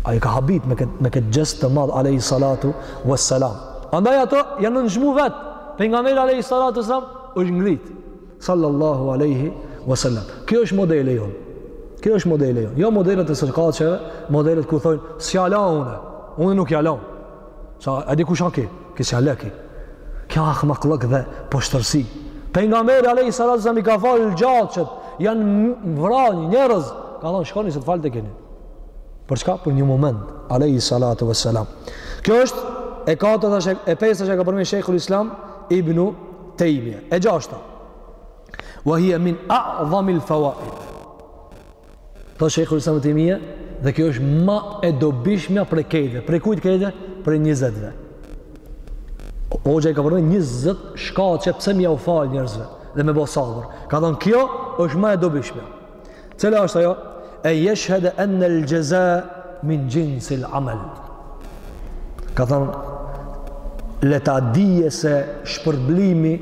Speaker 1: Ai i ka habit me këtë, me këtë gjest të madh, alejhi salatu ve selam. Andaj ato janë nënçmu vetë, pejgamberi alejhi salatu selam është ngritë. Sallallahu alaihi wasallam. Kjo është modeli jonë. Kjo është modeli jonë. Jo modelet e sokaqeve, modelet ku thonë, s'ja la une, une nuk ja la. Sa, e di kush â ky? Ky s'ja la ky. Kjo ahmakllëk dhe poshtërsi. Pejgamberi alejhi selam i ka falë gjaqet, janë vra njerëz, ka thonë, shkoni se të falt e keni. Për çka? Për një moment, alejhi salatu ve selam. Kjo është e katërta, e pesta që e ka përmend Shejhul Islam Ibnu Tejmije. E gjashta. Wa hiya min a'zami al-fawaid. Thot Shejhul Islam Tejmije dhe kjo është ma e dobishmja prej kejtve. Prej kujt kejtve? Prej 20-ve. Hoxha i ka përmendur 20 shkaqe pse me jau fal njerëzve dhe me bo sabër. Ka thënë kjo është ma e dobishmja. Cila është ajo? En jeshhede ennel xheza min xhinsil amel. Ka thënë, le ta dije se shpërblimi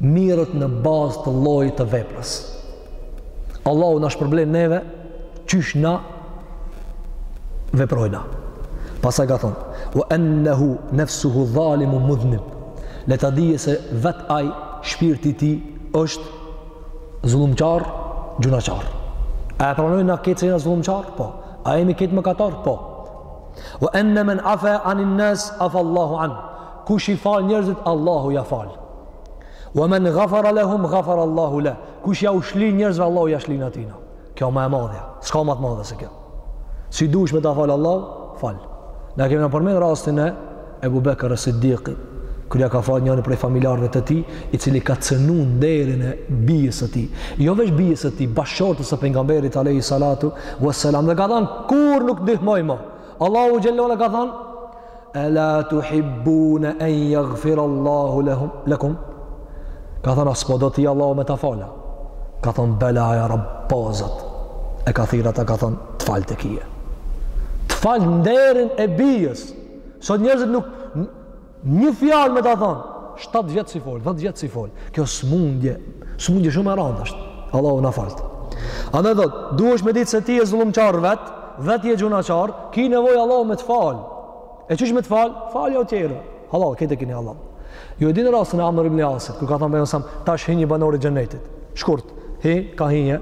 Speaker 1: merret në bazë të llojit të veprës. Allahu na shpërblen neve, qysh na veprojna. Pastaj ka thënë, ue ennehu nefsuhu dhalimu mudhnib, le ta dije se vet aj shpirti i tij është zullumqar, gjynahqar. A e pranojmë na këtë se jena zullumqar? Po. A jemi kejt mëkatarë? Po. Ve enne men afa anin nas, afa Allahu anh. Kush i falë njerëzit, Allahu ja falë. Ve men gafara lehum, gafar Allahu le. Kush jau shlin njerëzve, Allahu ja shlin atina. Kjo ma e madhja, s'ka ma të madhe se kjo. Si dush me ta fal Allahu? Fal. Na kemi përmend rastin e Ebu Bekr as-Siddiqi, kur ja ka fal njani prej familjarëve të tij, i cili ka cënu nderin e bijës së tij. Jo veç bijës së tij, bashkëshortes së pejgamberit alayhi salatu wassalam, dhe ka thënë kurrë nuk i ndihmoj ma. Allahu xhelle ue ala ka thënë ela tuhibbune en jagfir Allahu lekum ka thënë a s'po do ti Allahu me t'a falë ka thënë bela ja rab po Zot e ka thirrë ata ka thënë të falt e kije të falë nderin e bijës sot njerëzit nuk një fjalë me t'a thënë 7 vjet s'i fol, 10 vjet s'i fol kjo sëmundje sëmundje shumë e randë është Allahu na faltë andaj thotë, duhesh me ditë se ti je zullumqar vetë Dhe ti je gjynahqar, ki nevojë Allahu me të fal. E qysh me të fal? Faljau tjerëve. Hallall, kejt e keni hallall. Ju e dini rastin e Amr ibn Asit, kur ka thënë Pejgamberi alejhi selam, tash hi një banor i xhenetit. Shkurt, hi, ka hi një,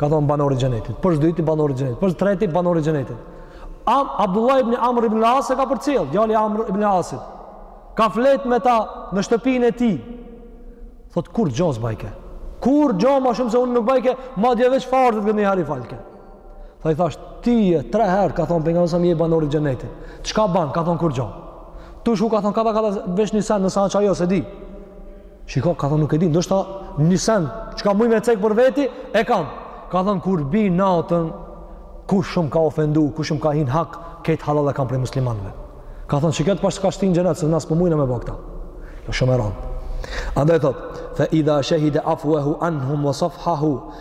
Speaker 1: ka thënë banor i xhenetit. Për së dyti banor i xhenetit, për së treti banor i xhenetit. Am, Abdullah ibn Amr ibn As e ka përcjell, djali Amr ibn Asit. Ka flet me ta në shtëpinë e tij. Thot kurgjo s'bajke. Kurgjo ma shumë se unë nuk bajke, madje veç farzet që ne hari falke. Tha i thash, ty tre herë, ka thonë, Pejgamberi alejhi selam je banor i xhenetit. Çka ban, ka thonë, kurgjo. Tu shku, ka thonë, ka ta ka ta veç një sen, nëse qajo, s'e di. Shiko, ka thonë, nuk e di, ndoshta një sen, çka muj me e cekë për veti, e kam. Ka thonë, kur bi natën, kush më ka ofendu, kush më ka hi n'hak, kejt hallall e kam prej muslimanve. Ka thonë, që ketë pash të ka shti n'xhenet, se ne s'po mujmë me bo këta. Jo, shumë e randë. Andaj thot, fa idha shahida afwahu anhum wa safhahu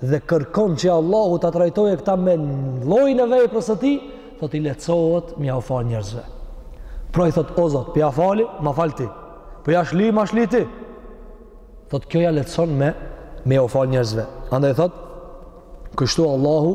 Speaker 1: dhe kërkon që Allahu ta trajtojë këta me llojin e veprës së tij, thot i lehtësohet me jau fal njerëzve. Pra i thot o Zot, po ja fali, ma fal ti. Po ja shli, ma shli ti. Thot kjo ja lehtëson me me jau fal njerëzve. Andaj thot kështu Allahu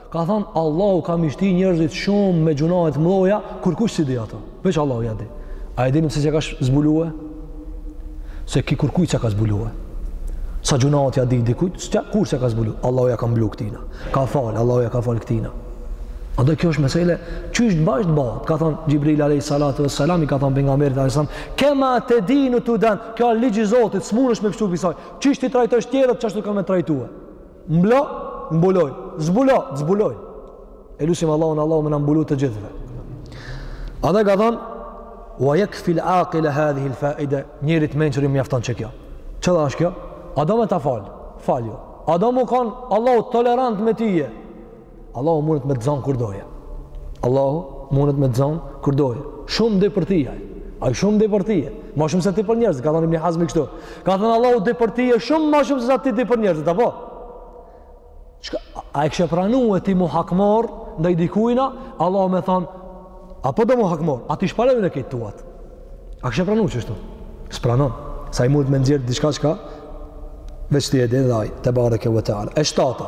Speaker 1: Ka thënë Allahu ka me i shti njerëzit shumë me gjynahet mbuluara, kurkush s'i di ato. Veç Allahu ja di. A e dini pse s'ja ka zbulue? Se ky kurkuj s'ja ka zbulue. Sa gjynahet ja di dikuj, që kurrë s'ja ka zbulue? Allahu ja ka mblu këtina. Ka falë, Allahu ja ka falë këtina. A do kjo është mesele, qysh bajsh të bëhet. Ka thonë Xhibrili alejhi salatu ve selam i ka thonë Pejgamberit alejhi selam, kema tedinu tudan, kjo është ligj i Zotit, s'mundesh me pështu pi saj, qysh t'i trajtojsh tjerët, qështu të kanë me trajtue. Mbulo, mbuloj. Zbulo, zbuloj. E lusim Allahun, Allahu me na mbulu të gjithëve. Edhe ka thonë, wa jekfil aqile hadhihil faide, njerit mençur i mjafton qëkjo. Cila është kjo? A do me ta falë? Falja. A do me kanë Allahu tolerant me tyje? Allahu mundet me të zonë kur doje. Allahu mundet me të zonë kur doje. Shumë di për tyja. Ai shumë di për tyja. Ma shumë se ti për njerëzit. Ka thonë Ibn Hazmi kështu. Ka thonë Allahu di për tyja shumë ma shumë se sa ti di për njerëzit. Apo? Çka, a e kishe pranue ti m'u hakmarr ndaj dikujna. Allahu me thonë. A po do m'u hakmarr? A t'i shpalli unë krejt tuat. A kishe pranu qështu? S'e pranon. Se Ai mundet me nxjerrë diçka çka veç ti e di edhe Ai. Tebareke ve teala. E shtata.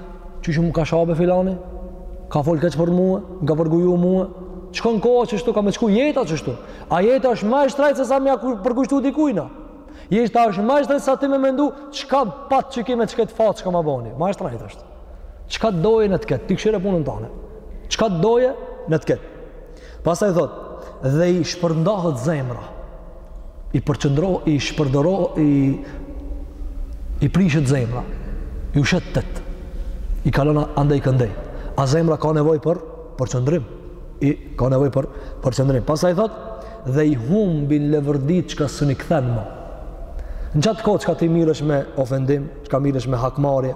Speaker 1: Qysh më ka sha be filani, ka folë keq për mue, më ka përgoju mue, shkon koha qështu, ka me shku jeta qështu. A jeta është ma e shtrajtë se sa me përkushtu dikujna. Jeta është ma e shtrajtë sa ti me mendu, çka pat qiky me qëkët fat çka ma boni. Ma e shtrajtë është. Çka t'doje le të ketë, ti kshyre punën tane. Çka t'doje le të ketë. Pastaj thotë, dhe i shpërndahet zemra, i përqendro, i shpërdoro, i, i prishet zemra, i ushet të të, i kalon andej këndej. A zemra ka nevojë për përqendrim, i ka nevojë për përqendrim. Pastaj thotë, dhe i humbin leverditë çka s'un i kthen më. Në qatë kohë çka ti mirresh me ofendim, çka mirresh me hakmarrje,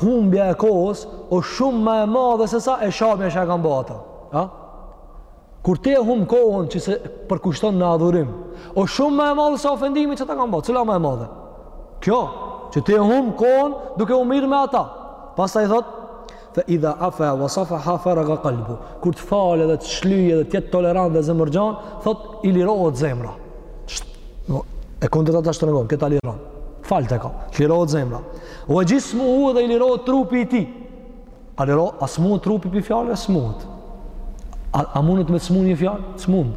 Speaker 1: humbja e kohës o shumë ma e madhe se sa e shamja që e kanë bo ata. Ha? Kur ti e humb kohën që s'e përkushton në adhurim, o shumë ma e madhe se ofendimi që ta kanë bo, cila ma e madhe? Kjo, që ti e humb kohën duke u mirë me ata. Pastaj thot, fa idha afa wa safaha faraga qalbu. Kur të falë dhe të shlyje dhe të jetë tolerant dhe zemërgjan, thotë i lirohet zemra. E kundërta ta shtrëngon, kjo ta liron. Falte ka, lirohet zemra. Ve xhismuhu edhe i lirohet trupi i tij. A liro, a smuhet trupi pi fjalëve, smuhet. A, a mundet me të smu një fjalë? Smun.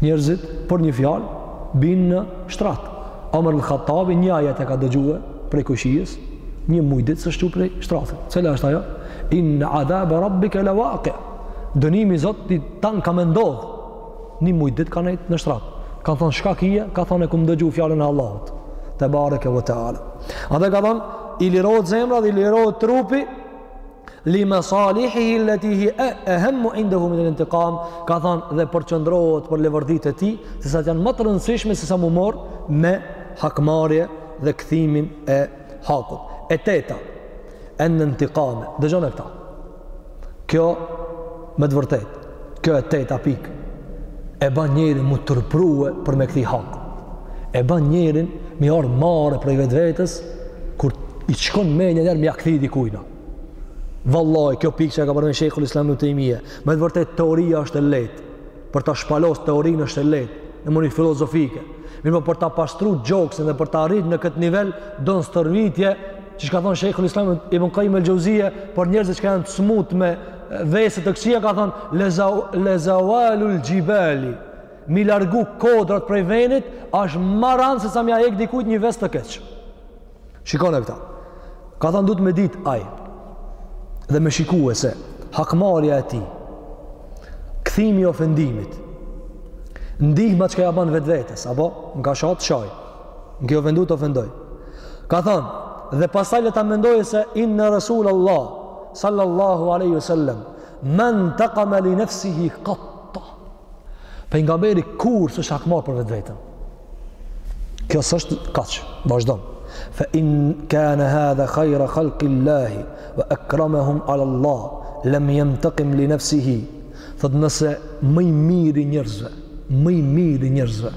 Speaker 1: Njerëzit, për një fjalë, binë në shtrat. Omer ibn Khattabi, një ajet e ka dëgjue prej kojshijës, një muj ditë s'u çu prej shtratit. Cila është ajo? Inne adhabe rabbike levaki. Dënimi i Zotit tan ka me ndodhë. Një muj ditë ka nejt në shtrat. Ka thonë, çka kije? Ka thonë, e kom dëgju fjalën e Allahut tebareke ve teala. Edhe ka thonë, i lirohet zemra dhe i lirohet trupi, li mesalihihi el-leti hije ehemmu indehu minel intikam, ka thonë, dhe përqendrohet për leverditë e tij, se sa të janë më të rëndësishme, se sa m'u marrë me hakmarje dhe kthimin e hakut. E teta, enne intikame, dëgjone këta. Kjo me të vërtetë, kjo e teta pikë, e ban njerin m'u turprue për me kthy hak. E ban njerin me i ardh marre prej vetvetes, kur i shkon menja njëherë me ia kthy dikujna. Vallahi, kjo pikë që e ka përmen Shejhul Islam ibn Tejmije, me të vërtetë teoria është e letë, Për ta shpalos teorinë është e letë, në mënyrë filozofike. Mirëpo për ta pastru gjoksin dhe për ta arrit në këtë nivel, don stërvitje, qysh ka thonë Shejhul Islam ibn Kajim el Xhevzije, për njerëzit çka janë të smutë me vese të këqija, ka thonë, le zevalul xhibali, me i largu kodrat prej venit, është ma ranë se sa me ia hek dikujt një ves të keq. Shikone këta. Ka thënë duhet me ditë ai dhe me shikue se hakmarja e tij, kthimi i ofendimit, ndihma çka ja ban vetvetes, apo m'ka sha të shaj, m'ke ofendu të ofendoj. Ka thënë, dhe pastaj le ta mendojë se inne Resulallah, sallallahu aleyhi sallem, mentekame li nefsihi katt. Pengamberi kurrë s'është hakmarr për vetveten. Kjo s'është kaq, vazhdon. Fa in kana hadha khayra khalqi Allah wa akramahum ala Allah lam yantaqim li nafsihi. Thot nëse më i miri i njerëzve, më i miri i njerëzve,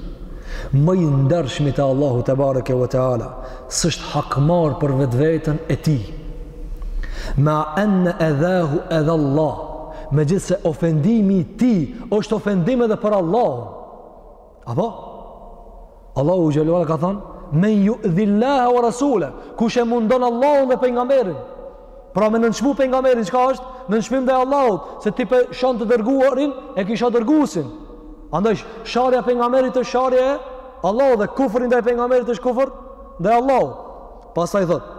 Speaker 1: më i ndershmi te Allahu tebareke ve teala, s'është hakmarr për vetveten e tij. Ma'a anna adhahu adha Allah. Megjithse ofendimi i tij është ofendim edhe për Allahun. Apo? Allahu xhel-le ve ala ka thonë, men judhillaha ve rasule, kush e mundon Allahun dhe pengamberin. Pra me nënçmu pengamberin, çka është? Nënçmim ndaj Allahut, se ti pe shan të dërguarin, e ki sha dërguesin. Andaj, sharja e pengamberit është sharje e Allahut dhe kufri ndaj pengamberit është kufr ndaj Allahut. Pastaj thotë,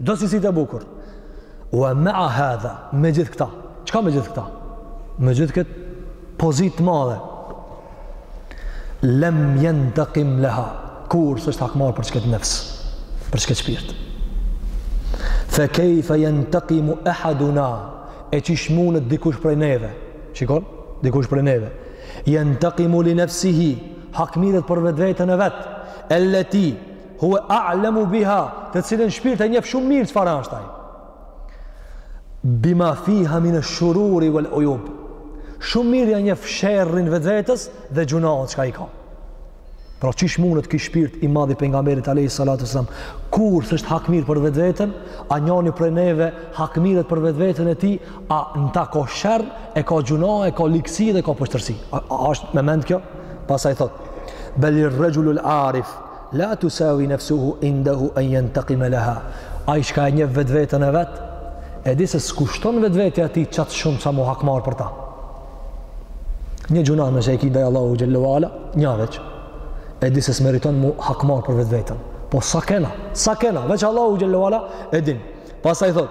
Speaker 1: Çdo cilësi të bukur. Ve mea hadha, me gjithë këta. Çka me gjithë këta? Me gjithë këtë pozitë të madhe. Lem jentekim leha. Kurrë s'është hakmarrë për qëkët nefs. Për qëkët shpirt. Fe kejfe jentekimu ehaduna. E qysh munet dikush prej neve. Shikon? Dikush prej neve. Jentekimu li nefsihi. Hakmirret për vetveten e vet. El-leti. Huwa a'lamu biha, të cilën shpirt e njeh shumë mirë çfarë është ai. Bima fiha min ash-shururi wal uyub. Shumë mirë ja njef sherrin vetvetes dhe gjunaht çka i ka. Pra qysh munet ky shpirt i madh i pejgamberit alayhi salatu sallam, kur s'është hakmirë për vetveten, a njoni prej neve hakmirret për vetveten e tij, a n'ta ka sherr, e ka gjuna, e ka ligësi dhe ka poshtërsi. A, a është me mend kjo? Pastaj thot: Bal ir-rajulul arif La tusawi nafsuhu indahu an yantaqima laha. Ai çka e njef vetveten e vet, e di se s'kushton vetvetja e tij qaq shumë sa mu hakmar për ta. Një gjuna nëse e ki ndaj Allahu xhallahu ala, një veç. E di se s'meriton mu hakmar për vetveten. Po sa kena, sa kena, veç Allahu xhallahu ala e din. Pastaj thot: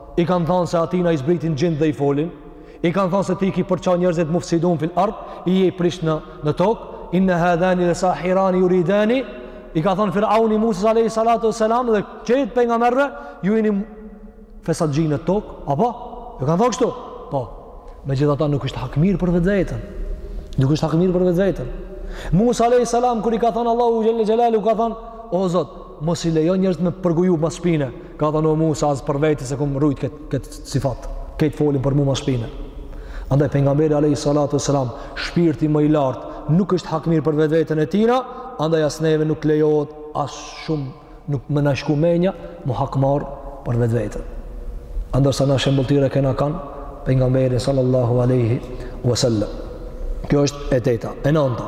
Speaker 1: I kanë thënë se atina i zbritin xhind dhe i folin, i kanë thënë se ti ki përça njerëzit mufsidun fil ard, je i prisht në, në tokë, inna hadhani le sahirani juridani, i ka thënë Firauni Musas alejhi salatu ue selam dhe krejt pejgamerve, ju jeni fesatxhi në tokë, apo? Ju kanë thënë kështu? Po, megjithatë nuk është hakmirë për vetveten, nuk është hakmirë për vetveten. Musa alejhi selam, kur i ka thënë Allahu xhelle xhelaluhu, ka thënë, o Zot, mos i lejo njerëzit me m'përgoju mas shpine, Ka thënë o Musa as për vete s'e kum rujt kët kët sifat. Krejt folin për mua mas shpine. Andaj pejgamberi alayhi salatu wasalam, shpirti më i lartë nuk është hakmirë për vetveten e tijna, andaj as neve nuk lejohet as shumë nuk me na shku menja mu hakmar për vetveten. Ndërsa na shembulltyrë kena kë, pejgamberin sallallahu alaihi wasallam. Kjo është e teta, e nanta.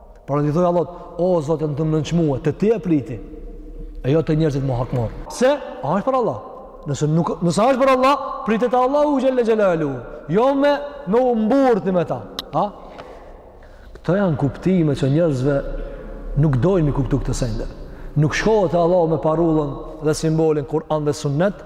Speaker 1: Por n'i thofsh Allahut, o Zot edhe n'të nënçmue, te ti e prit, e jo te njerëzit mu hakmor. Pse, a është për Allah. Nëse, nuk, nëse është për Allah, prite te Allahu xhelle xhelaluhu. Jo me, me u mburr ti me ta. Ha? Këto janë kuptime që njerëzve nuk dojnë mi kuptu këto sende. Nuk shkohet te Allahu me parullën dhe simbolin Kur'an dhe sunnet,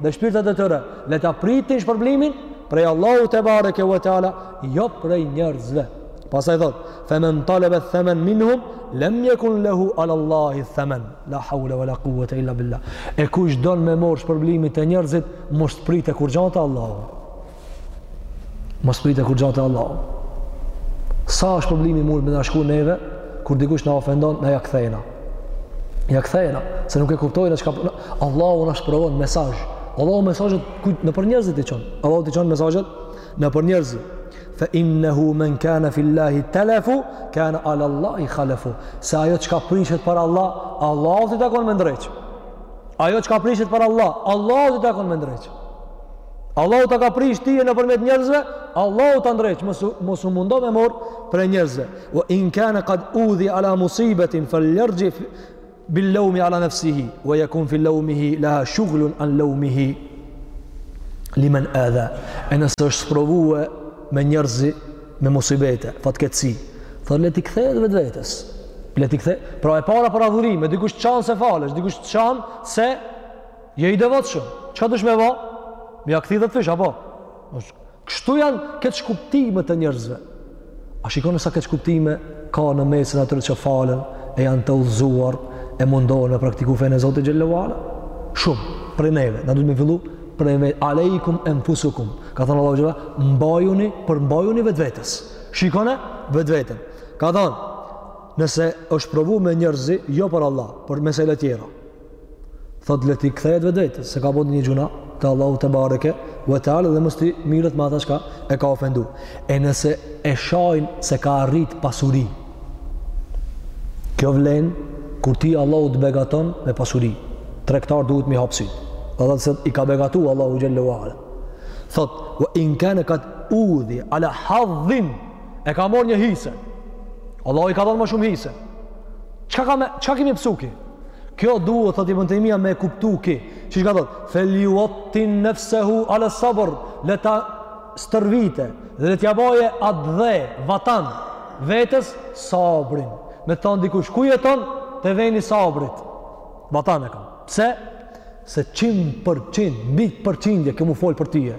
Speaker 1: dhe shpirtat e tyre le ta pritin shpërblimin prej Allahu tebareke ve teala jo prej njerëzve pastaj thot femen talebe themen minhum lem jekun lehu alallahi themen la haule ve la kuvete illa billah e kush don me mor shpërblimin te njerëzit mos prit kurgja te Allahu Mos prit kurgja te Allahu. Sa është problemi mund me na shku neve kur dikush na ofendon, na ja kthejna. Ja kthejna, se nuk e kuptojnë çka po- Allahu na shprovon mesazh. Allahu mesazhet krejt nëpër njerëzit i çon. Allahu t'i çon mesazhet nëpër njerëzit. Fa innahu man kana fi Allahi talafuhu kana ala Allahi khalafuhu. Se ajo çka prishet për Allah, Allahut i takon me ndreq. Ajo çka prishet për Allah, Allahut i takon me ndreq. Allahu ta ka prish ti nëpërmjet njerëzve, Allahu ta ndreq, mos, mos u mundo me mor prej njerëzve. Wa in kana qad udhi ala musibatin falyarji bil lawmi ala nafsihi wa yakun fi lawmihi laha shughlun an lawmihi liman adha. E nëse është sprovue me njerëzi me musibete, fatkeqësi, thotë le t'i kthehet vetvetes. Le t'i kthehet. Pra e para për adhurime, dikush t'shan se falesh, dikush t'shan se Je i devotshëm. Çka dush me bo? Me ja kthi 10 fish apo? Kështu janë keqkuptime të njerëzve. A shikoni sa keqkuptime ka në mesin atyre që falen e janë të udhëzuar e mundohen me praktiku fenë e Zotit xhelle ve ala? Shumë, prej neve, na duhet me fillu prej me alejkum enfusekum. Ka thënë Allahu xhelle ve ala, mbajuni, përmbajuni vetvetes. Shikone vetveten. Ka thënë, nëse është sprovu me njerëzi, jo për Allah, për mesele tjera. Thot le t'i kthehet vetes drejt, se ka bën një gjynah te Allahu tebareke ve teala dhe mos të mirret me ata që e ka ofendu. E nëse e shajn se ka arrit pasuri. Kjo vlen kur ti Allahu t'begaton me pasuri. Tregtar duhet me i hap sy. Dhe dhe se i ka begatu Allahu xhelle ve ala. Thot, "Wa in kana kad udhi ala hadhin" e ka marr një hise. Allahu i ka dhënë më shumë hise. Çka ka me, çka ka me pësu ky? Kjo duhet, thot Ibn Taymija, me kuptu ky. Çka, çka thot? Feliuatin nefsehu ala sabër, le ta stërvite, dhe le t'ja baje atdhe, vatan, vetes, sabrin. Me thonë dikush, ku jeton? Te veni sabrit. Vatan e kam. Pse? Se qind për qind, mbi përqindje, ka me u fol për tije.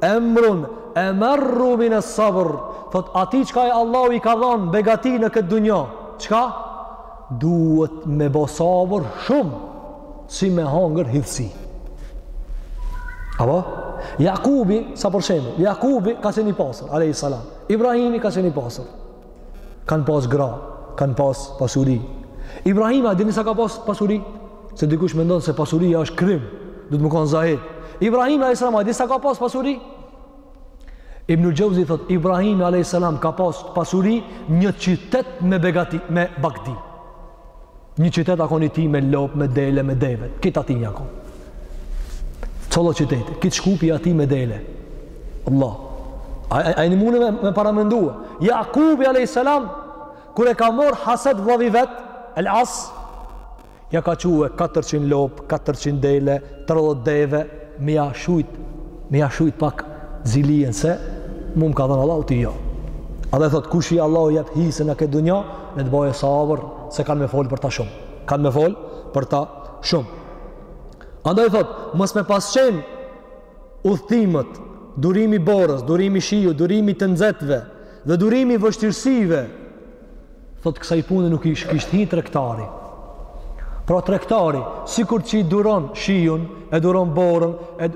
Speaker 1: Emrun emerru mines sabër, thot atij çka e Allahu i ka dhanë begati në këtë dunja, çka? Duhet me bo sabër shumë, si me hangër hithësi. Apo? Jakubi, sa për shembull, Jakubi ka qenë i pasur, a.s. Ibrahimi ka qenë i pasur. Kanë pas gra, kanë pas pasuri. Ibrahim, a dini sa ka pas pasuri? Se dikush mendon se pasuria është krim, duhet me konë zahid. Ibrahim, a.s. a dini sa ka pas pasuri? Ibnul Xheuzi thot, Ibrahim, a.s. ka pas pasuri një qytet me begati, me bagëti. Një qytet a kon i tij me lopë, me dele, me deve. Krejt e tij a kon. Colo qyteti, krejt Shkupi i tij me dele. Allah. A, a, a muni me, me paramendue. Jakubi a.s. Kur e ka mor haset vllau i vet, El As, ja ka çu 400 lopë, 400 dele, 30 deve, me ja shujt, me ja shujt pak zilinë se, mu më ka dhënë Allah, ti jo. A dhe thot, kush Allahu i jep hisën në këtë dunja, le të bojë sabër, se kanë me folë për ta shumë. Kanë me folë për ta shumë. Andaj thot, mos me pas qenë udhëtimet, durimi i borës, durimi i shiut, durimi i të nxetëve dhe durimi i vështirësive. Thot kësaj pune nuk i kishte hi tregtari. Pra tregtari, sikur që i duron shiun, e duron borën, e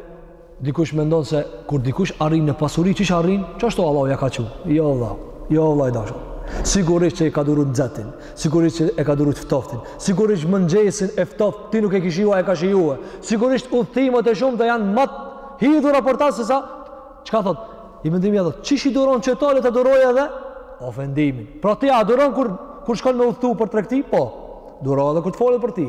Speaker 1: Dikush mendon se kur dikush arrin në pasuri, qysh arrin? Qashtu Allahu ja ka çu. Jo vallahi, jo vallahi i dashur. Sigurisht që e ka duru nxetin, sigurisht që e ka duru të ftoftin, sigurisht mëngjesin e ftoft ti nuk e ke shiju, e ka shiju. Sigurisht udhëtimet e shumta janë më të hidhura për ta se sa çka thot. Ibn Tejmija thot, qysh i duron qeto le të durojë edhe ofendimin. Pra ti a duron kur kur shkon me udhëtu për tregti? Po. Duro edhe kur të folet për ti.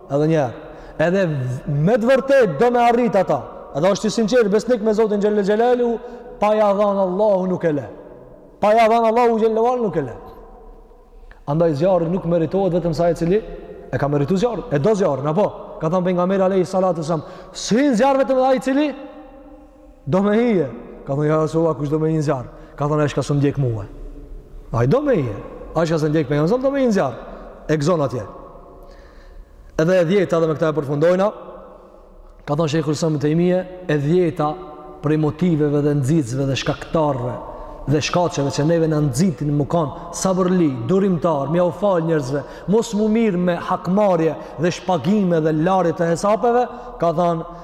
Speaker 1: Edhe një herë, edhe me të vërtetë do me arrit ata. Edhe është i sinqertë besnik me Zotin Xhele Xhelaluhu, pa ja dhënë Allahu nuk e le. Pa ja dhënë Allahu Xhele nuk e le. Andaj zjarri nuk meritohet vetëm se ai i cili e ka meritu zjarrin, e do zjarrin apo ka thënë pejgamberi alejhi salatu ue selam, "S'hin n'zjarr vetëm ai i cili Do me hi. Ka thonë, ja Rasulullah, kush do me hi në zjarr? Ka thonë, ai çka s'më ndjek mue. Ai do me hi. Ai çka s'e ndjek pejgamberin, do me hi në zjarr. Ekzon atje. Edhe e dhjeta dhe me këta e përfundojna, ka thonë Shejhul Islam Ibn Tejmije, e dhjeta prej motiveve dhe nxitësve dhe shkaktarve dhe shkaqeve që neve na nxitin me kanë sabërli, durimtar, me jau falë njerëzve, mos mu marrë me hakmarrje dhe shpagime dhe larje të hesapeve, ka thonë,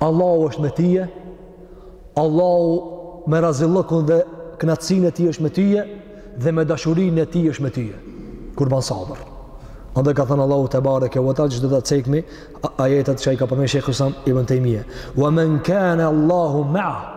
Speaker 1: Allahu është me tyje, Allahu me razillëkun dhe knaqësinë e tij është me tyje, dhe me dashurinë e tij është me tyje. Kur ban sabër. Andaj ka thënë Allahu tebareke ve teala, do t'i cekmi ajetet që i ka përmend Shejhul Islam Ibn Tejmije. Wa men kane Allahu meahu,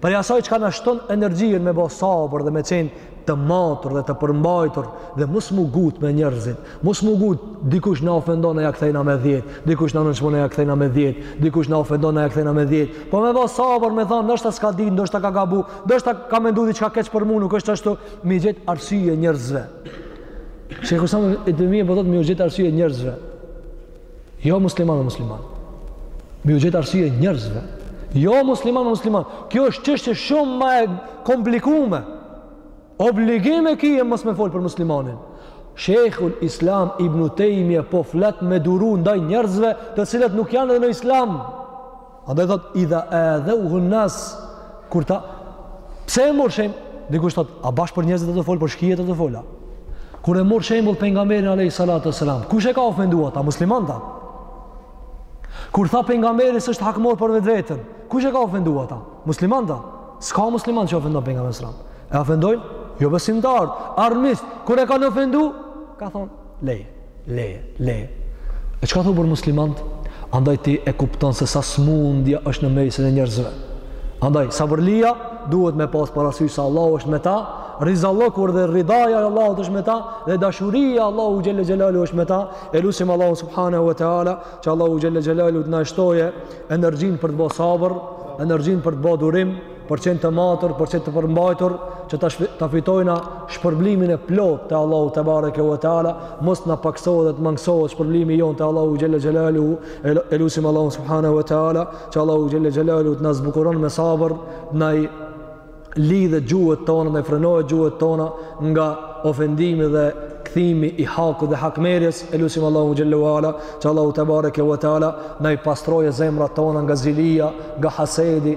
Speaker 1: Prej asaj çka na shton energjinë me bë sabër dhe me qenë të matur dhe të përmbajtur dhe mos m'u ngut me njerëzit, mos m'u ngut dikush na ofendon e ja kthejna me 10, dikush na nënçmon e ja kthejna me 10, dikush na ofendon e ja kthejna me 10. Po me bë sabër me thon, ndoshta s'ka ditë, ndoshta ka gabu, ndoshta ka mendu diçka keq për mua, nuk është ashtu, mi gjet arsye njerëzve. Shejhul Islam Ibn Tejmija po thotë mi u gjet arsye njerëzve. Jo musliman me musliman. Mi u gjet arsye njerëzve. Jo musliman me musliman. Kjo është çështje shumë ma e komplikume. Obligim e kije mos me folë për muslimanin. Shejhul islam ibn Tejmije po flet me duru ndaj njerëzve të cilët nuk janë edhe në islam. Andaj thot idha adhuhu nas kur ta pse e mor shembull dikush thot a bash për njerëzit a të fol për shkijet a të fola. Kur e mor shembull pejgamberin alayhi salatu selam, kush e ka ofenduar ata muslimanta? Kur tha pejgamberi s'është hakmor për vetveten, kush e ka ofenduar ata? Muslimanta? S'ka musliman që ofendon pejgamberin sallallahu alaihi wasallam. E ofendojnë jobesimtar, armiqt, kur e kanë ofendu, ka thon leje. Le, le. E çka thon për muslimant? Andaj ti e kupton se sa smundja është në mesin e njerëzve. Andaj sabërlia duhet me pas parasysh se Allahu është me ta, rizallokur dhe ridaja e Allahut është me ta dhe dashuria e Allahut xhelle xhelalu është me ta. E lusim Allahun subhanahu wa taala që Allahu xhelle xhelalu të na shtojë energjinë për të ba sabër, energjinë për të ba durim, për qenë të matur, për qenë të përmbajtur, që ta, ta fitojna shpërblimin e plot te Allahu tebareke ve teala, mos na paksohet dhe të mangsohet shpërblimi jonë te Allahu xhelle xhelalu, e lusim Allahun subhanahu wa taala që Allahu xhelle xhelalu të na zbukuron me sabër, na i lidhe gjuhët tona, na i frenojë gjuhët tona nga ofendimi dhe kthimi i hakut dhe hakmerjes e lusim Allahu xhelle ve ala që Allahu tebareke ve teala na i pastroje zemrat tona nga zilia nga hasedi